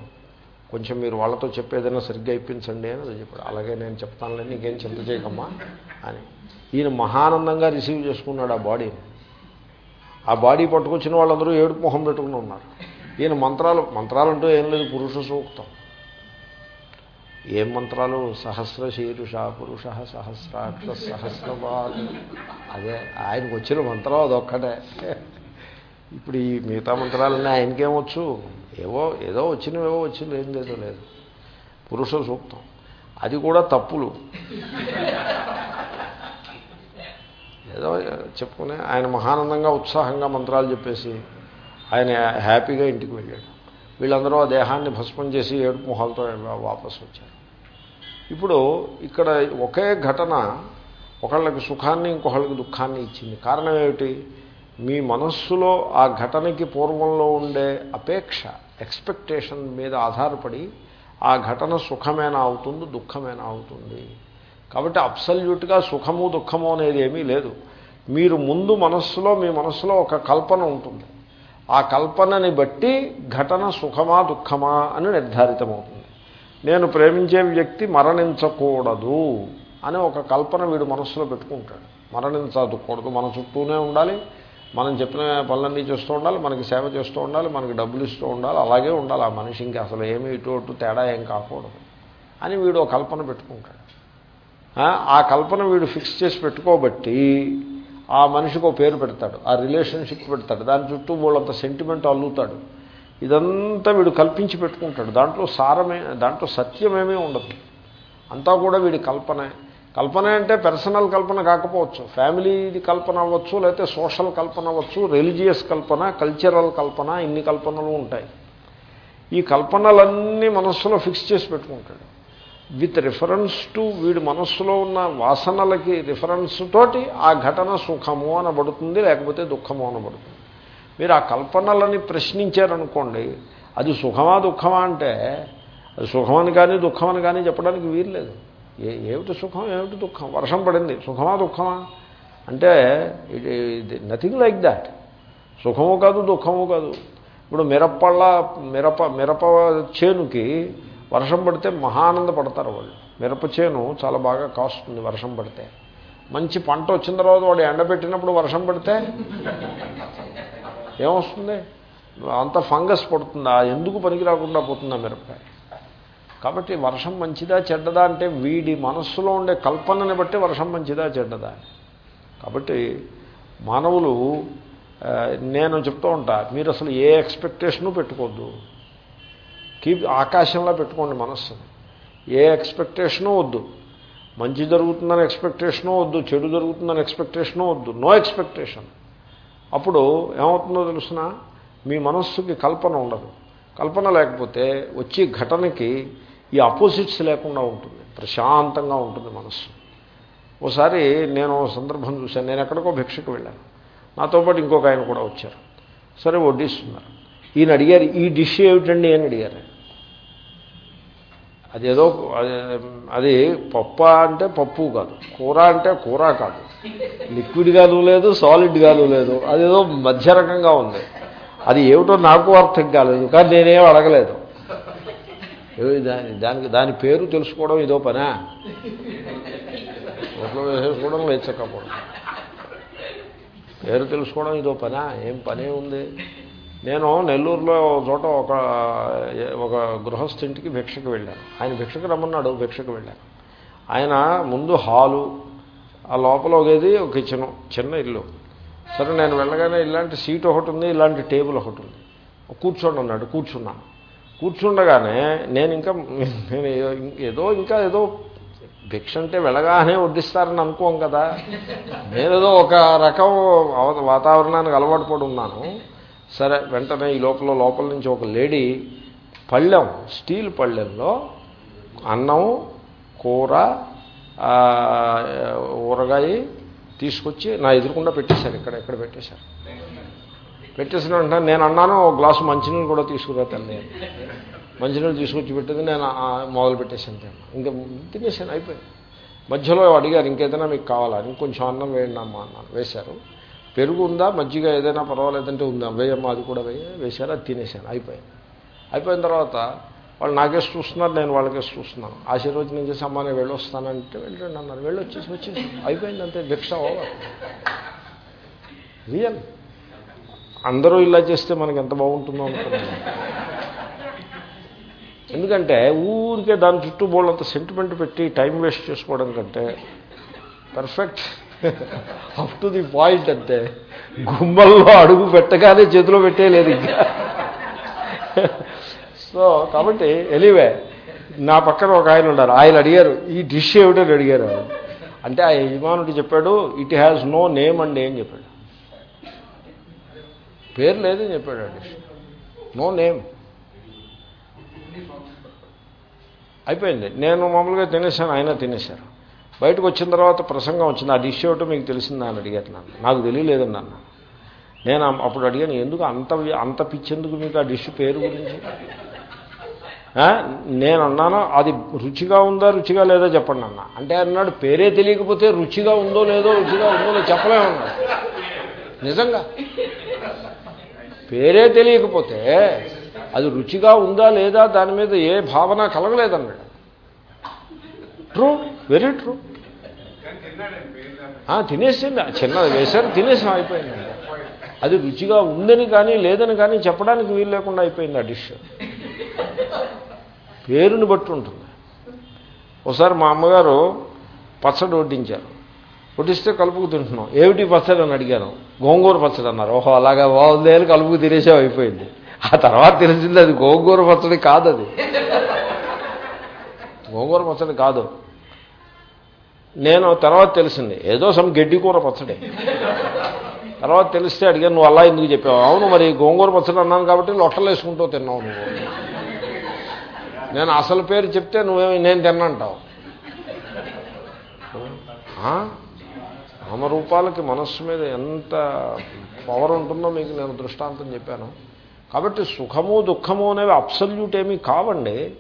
కొంచెం మీరు వాళ్ళతో చెప్పేదైనా సరిగ్గా ఇప్పించండి అని చెప్పాడు. అలాగే నేను చెప్తానులే నీకేం చింత చేయకమ్మా అని. ఈయన మహానందంగా రిసీవ్ చేసుకున్నాడు ఆ బాడీని. ఆ బాడీ పట్టుకొచ్చిన వాళ్ళందరూ ఏడుపు మొహం పెట్టుకుని ఉన్నారు. ఈయన మంత్రాలు మంత్రాలంటూ ఏం లేదు పురుష సూక్తం. ఏం మంత్రాలు? సహస్ర శీరుష పురుష సహస్రాక్ష సహస్రవాదు. అదే ఆయనకు వచ్చిన మంత్రం అదొక్కటే. ఇప్పుడు ఈ మిగతా మంత్రాలన్నీ ఆయనకేమొచ్చు? ఏవో ఏదో వచ్చినవేవో వచ్చింది ఏం లేదో లేదు. పురుష సూక్తం. అది కూడా తప్పులు. ఏదో చెప్పుకునే ఆయన మహానందంగా ఉత్సాహంగా మంత్రాలు చెప్పేసి ఆయన హ్యాపీగా ఇంటికి వెళ్ళాడు. వీళ్ళందరూ ఆ దేహాన్ని భస్మం చేసి ఏడు మొహాలతో వాపసు వచ్చారు. ఇప్పుడు ఇక్కడ ఒకే ఘటన ఒకళ్ళకి సుఖాన్ని ఇంకొకళ్ళకి దుఃఖాన్ని ఇచ్చింది. కారణం ఏమిటి? మీ మనస్సులో ఆ ఘటనకి పూర్వంలో ఉండే అపేక్ష ఎక్స్పెక్టేషన్ మీద ఆధారపడి ఆ ఘటన సుఖమేనా అవుతుంది దుఃఖమేనా అవుతుంది. కాబట్టి అబ్సల్యూట్గా సుఖము దుఃఖము అనేది ఏమీ లేదు. మీరు ముందు మనస్సులో మీ మనస్సులో ఒక కల్పన ఉంటుంది. ఆ కల్పనని బట్టి ఘటన సుఖమా దుఃఖమా అని నిర్ధారితమవుతుంది. నేను ప్రేమించే వ్యక్తి మరణించకూడదు అని ఒక కల్పన వీడు మనస్సులో పెట్టుకుంటాడు. మరణించకూడదు మన చుట్టూనే ఉండాలి. మనం చెప్పిన పనులన్నీ చేస్తూ ఉండాలి మనకి సేవ చేస్తూ ఉండాలి మనకి డబ్బులు ఇస్తూ ఉండాలి అలాగే ఉండాలి. ఆ మనిషి ఇంకా అసలు ఏమి ఇటు అటు తేడా ఏం కాకూడదు అని వీడు ఒక కల్పన పెట్టుకుంటాడు. ఆ కల్పన వీడు ఫిక్స్ చేసి పెట్టుకోబట్టి ఆ మనిషికి ఒక పేరు పెడతాడు ఆ రిలేషన్షిప్ పెడతాడు దాని చుట్టూ వాళ్ళంత సెంటిమెంట్ అల్లుతాడు. ఇదంతా వీడు కల్పించి పెట్టుకుంటాడు. దాంట్లో సారమే దాంట్లో సత్యమేమీ ఉండదు. అంతా కూడా వీడి కల్పనే. కల్పన అంటే పర్సనల్ కల్పన కాకపోవచ్చు. ఫ్యామిలీది కల్పన అవ్వచ్చు లేకపోతే సోషల్ కల్పన అవ్వచ్చు రిలీజియస్ కల్పన కల్చరల్ కల్పన ఇన్ని కల్పనలు ఉంటాయి. ఈ కల్పనలన్నీ మనస్సులో ఫిక్స్ చేసి పెట్టుకుంటాడు. విత్ రిఫరెన్స్ టు వీడి మనస్సులో ఉన్న వాసనలకి రిఫరెన్స్ తోటి ఆ ఘటన సుఖము అనబడుతుంది లేకపోతే దుఃఖము అనబడుతుంది. మీరు ఆ కల్పనలని ప్రశ్నించారనుకోండి అది సుఖమా దుఃఖమా అంటే అది సుఖమని కానీ దుఃఖమని కానీ చెప్పడానికి వీల్లేదు. ఏ ఏమిటి సుఖం ఏమిటి దుఃఖం? వర్షం పడింది సుఖమా దుఃఖమా? అంటే ఇట్ నథింగ్ లైక్ దాట్. సుఖము కాదు దుఃఖము కాదు. ఇప్పుడు మిరపళ్ళ మిరప మిరప చేనుకి వర్షం పడితే మహానంద పడతారు వాళ్ళు. మిరప చేను చాలా బాగా కాస్తుంది వర్షం పడితే. మంచి పంట వచ్చిన తర్వాత వాడు ఎండబెట్టినప్పుడు వర్షం పడితే ఏమొస్తుంది? అంత ఫంగస్ పడుతుందా? ఎందుకు పనికి రాకుండా పోతుందా మిరపకాయ కాబట్టి వర్షం మంచిదా చెడ్డదా అంటే వీడి మనస్సులో ఉండే కల్పనని బట్టి వర్షం మంచిదా చెడ్డదా? కాబట్టి మానవులు నేను చెప్తూ ఉంటా మీరు అసలు ఏ ఎక్స్పెక్టేషను పెట్టుకోవద్దు. కీప్ ఆకాశంలో పెట్టుకోండి మనస్సు. ఏ ఎక్స్పెక్టేషను వద్దు. మంచి జరుగుతుందని ఎక్స్పెక్టేషను వద్దు చెడు జరుగుతుందని ఎక్స్పెక్టేషను వద్దు. No expectation. అప్పుడు ఏమవుతుందో తెలుసిన? మీ మనస్సుకి కల్పన ఉండదు. కల్పన లేకపోతే వచ్చే ఘటనకి ఈ అపోజిట్స్ లేకుండా ఉంటుంది. ప్రశాంతంగా ఉంటుంది మనస్సు. ఓసారి నేను సందర్భం చూశాను. నేను ఎక్కడికో భిక్షకు వెళ్ళాను. నాతో పాటు ఇంకొక ఆయన కూడా వచ్చారు. సరే వడ్డిస్తున్నారు. ఈయన అడిగారు ఈ డిష్ ఏమిటండి? అని అడిగారు. అదేదో అది- అది పప్పు అంటే పప్పు కాదు. కూర అంటే కూర కాదు. లిక్విడ్ కాదు లేదు సాలిడ్ కాదు లేదు అదేదో మధ్య రకంగా ఉంది. అది ఏమిటో నాకు అర్థం కాలేదు కానీ నేనేం అడగలేదు. దాని దానికి దాని పేరు తెలుసుకోవడం ఇదో పనా? నోట్లో వేసేసుకోవడం లేచకపోవడం పేరు తెలుసుకోవడం ఇదో పనా? ఏం పనే ఉంది? నేను నెల్లూరులో ఒక చోట ఒక ఒక గృహస్థింటికి భిక్షకు వెళ్ళాను. ఆయన భిక్షకు రమ్మన్నాడు భిక్షకు వెళ్ళాను. ఆయన ముందు హాలు ఆ లోపల ఒకది ఒక కిచెను చిన్న ఇల్లు. సరే నేను వెళ్ళగానే ఇలాంటి సీట్ ఒకటి ఉంది ఇలాంటి టేబుల్ ఒకటి ఉంది. కూర్చోండి అన్నాడు కూర్చున్నాను. కూర్చుండగానే నేను ఇంకా నేను ఏదో- ఏదో ఇంకా ఏదో భిక్ష అంటే వెళ్ళగానే వడ్డిస్తారని అనుకోం కదా. నేనేదో ఒక రకం వాతావరణానికి అలవాటు పడి ఉన్నాను. సరే వెంటనే ఈ లోపల లోపల నుంచి ఒక లేడీ పళ్ళెం స్టీల్ పళ్ళెంలో అన్నం కూర ఊరగాయ తీసుకొచ్చి నా ఎదురుకుండా పెట్టేశారు ఇక్కడ ఎక్కడ పెట్టేశారు. పెట్టేసిన వెంటనే నేను అన్నాను ఒక గ్లాసు మంచినీళ్ళు కూడా తీసుకురా తల్లి. మంచినీళ్ళు తీసుకొచ్చి పెట్టేది నేను మొదలు పెట్టేసాను తిన్నా ఇంకా తినేసాను అయిపోయింది. మధ్యలో అడిగారు ఇంకేదైనా మీకు కావాలా? ఇంకొంచెం అన్నం వేయండి అమ్మా అన్నాను. వేశారు. పెరుగు ఉందా మజ్జిగ ఏదైనా పర్వాలేదంటే ఉందా? వేయమ్మా అది కూడా వేయ. వేశారు అది తినేసాను అయిపోయింది. అయిపోయిన తర్వాత వాళ్ళు నాకేసి చూస్తున్నారు నేను వాళ్ళకేసి చూస్తున్నాను. ఆశీర్వచనం చేసి అమ్మా నేను వెళ్ళొస్తానంటే వెళ్ళండి అన్నారు. వెళ్ళొచ్చేసి వచ్చేసి వచ్చేసి అయిపోయింది అంతే. భిక్ష ఓవర్. రియల్. అందరూ ఇలా చేస్తే మనకి ఎంత బాగుంటుందో అనుకున్నాను ఎందుకంటే ఊరికే దాని చుట్టూ బోళ్ళంత సెంటిమెంట్ పెట్టి టైం వేస్ట్ చేసుకోవడం కంటే perfect up to the point అంతే. గుమ్మల్లో అడుగు పెట్టగానే చేతిలో పెట్టేయలేదు ఇంకా. సో కాబట్టి ఎలివే నా పక్కన ఒక ఆయన ఉన్నారు. ఆయన అడిగారు ఈ డిష్ ఏమిటని అడిగారు ఆయన. అంటే ఆ యజమానుడు చెప్పాడు ఇట్ హ్యాస్ నో నేమ్ అండి అని చెప్పాడు. పేరు లేదని చెప్పాడు ఆ డిష్ నో నేమ్ అయిపోయింది. నేను మామూలుగా తినేసాను ఆయన తినేశారు. బయటకు వచ్చిన తర్వాత ప్రసంగం వచ్చింది ఆ డిష్ ఏమిటో మీకు తెలిసిందా అని అడిగారు నన్ను. నాకు తెలియలేదండి అన్న నేను అప్పుడు అడిగాను ఎందుకు అంత అంత పిచ్చెందుకు మీకు ఆ డిష్ పేరు గురించి? నేను అన్నాను అది రుచిగా ఉందా రుచిగా లేదో చెప్పండి అన్న. అంటే అన్నాడు పేరే తెలియకపోతే రుచిగా ఉందో లేదో రుచిగా ఉందో లేదో చెప్పలేమన్నాడు నిజంగా? పేరే తెలియకపోతే అది రుచిగా ఉందా లేదా దాని మీద ఏ భావన కలగలేదన్నాడు. True very true. తినేసింది. చిన్నది వేశారు తినేసాం అయిపోయింది. అది రుచిగా ఉందని కానీ లేదని కానీ చెప్పడానికి వీలు లేకుండా అయిపోయింది ఆ డిష్. పేరుని బట్టి ఉంటుంది. ఒకసారి మా అమ్మగారు పచ్చడి వడ్డించారు. వడ్డిస్తే కలుపుకు తింటున్నాం. ఏమిటి పచ్చడి అని అడిగాను. గోంగూర పచ్చడి అన్నారు. ఓహో అలాగా బాగుంది అని కలుపుకు తినేసాం అయిపోయింది. ఆ తర్వాత తెలిసింది అది గోంగూర పచ్చడి కాదు అది గోంగూర పచ్చడి కాదు. నేను తర్వాత తెలిసింది. ఏదో సమ్ గడ్డి కూర పచ్చడి. తర్వాత తెలిస్తే అడిగాను నువ్వు అలా ఎందుకు చెప్పావు? అవును మరి గోంగూర పచ్చడి అన్నాను కాబట్టి లొట్టలు వేసుకుంటూ తిన్నావు నువ్వు. నేను అసలు పేరు చెప్తే నువ్వేమి నేను తిన్నంటావు? ఆ? నామరూపాలకి మనస్సు మీద ఎంత పవర్ ఉంటుందో మీకు నేను దృష్టాంతం చెప్పాను. కాబట్టి సుఖము దుఃఖము అనేవి అబ్సల్యూట్ ఏమీ కావండి.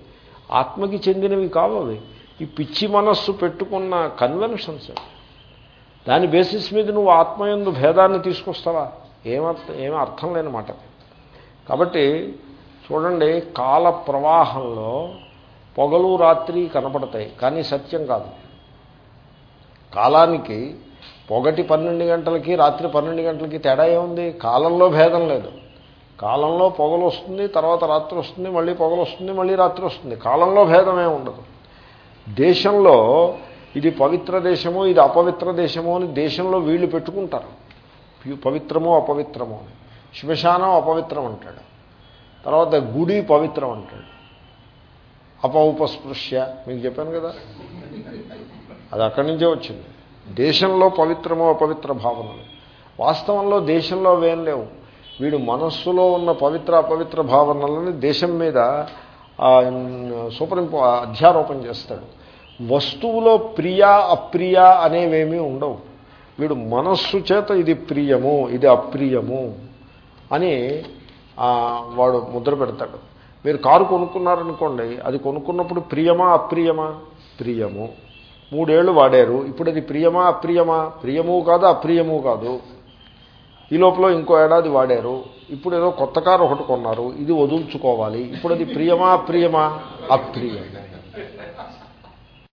ఆత్మకి చెందినవి కావు అవి. ఈ పిచ్చి మనస్సు పెట్టుకున్న కన్వెన్షన్స్ దాని బేసిస్ మీద నువ్వు ఆత్మయందు భేదాన్ని తీసుకొస్తావా? ఏమర్థం ఏమీ అర్థం లేని మాట. కాబట్టి చూడండి కాల ప్రవాహంలో పొగలు రాత్రి కనపడతాయి కానీ సత్యం కాదు. కాలానికి పొగటి పన్నెండు గంటలకి రాత్రి పన్నెండు గంటలకి తేడా ఏముంది? కాలంలో భేదం లేదు. కాలంలో పొగలు వస్తుంది తర్వాత రాత్రి వస్తుంది మళ్ళీ పొగలు వస్తుంది మళ్ళీ రాత్రి వస్తుంది కాలంలో భేదమే ఉండదు దేశంలో ఇది పవిత్ర దేశము ఇది అపవిత్ర దేశము అని దేశంలో వీళ్ళు పెట్టుకుంటారు. పవిత్రమో అపవిత్రమో అని. శ్మశానం అపవిత్రం అంటాడు. తర్వాత గుడి పవిత్రం అంటాడు. అపౌపస్పృశ్య మీకు చెప్పాను కదా? అది అక్కడి నుంచే వచ్చింది. దేశంలో పవిత్రమో అపవిత్ర భావనలు. వాస్తవంలో దేశంలో అవేం లేవు. వీడు మనస్సులో ఉన్న పవిత్ర అపవిత్ర భావనలని దేశం మీద సూపర్ ఇంపో అధ్యారోపణ చేస్తాడు. వస్తువులో ప్రియ అప్రియ అనేవేమీ ఉండవు. వీడు మనస్సు చేత ఇది ప్రియము ఇది అప్రియము అని వాడు ముద్ర పెడతాడు. మీరు కారు కొనుక్కున్నారనుకోండి అది కొనుక్కున్నప్పుడు ప్రియమా అప్రియమా? ప్రియము. మూడేళ్ళు వాడారు ఇప్పుడు అది ప్రియమా అప్రియమా? ప్రియము కాదు అప్రియము కాదు. ఈ లోపల ఇంకో ఏడాది వాడారు. ఇప్పుడు ఏదో కొత్త కారు ఒకటి కొన్నారు. ఇది వదులుచుకోవాలి. ఇప్పుడు అది ప్రియమా అప్రియమా అప్రియమే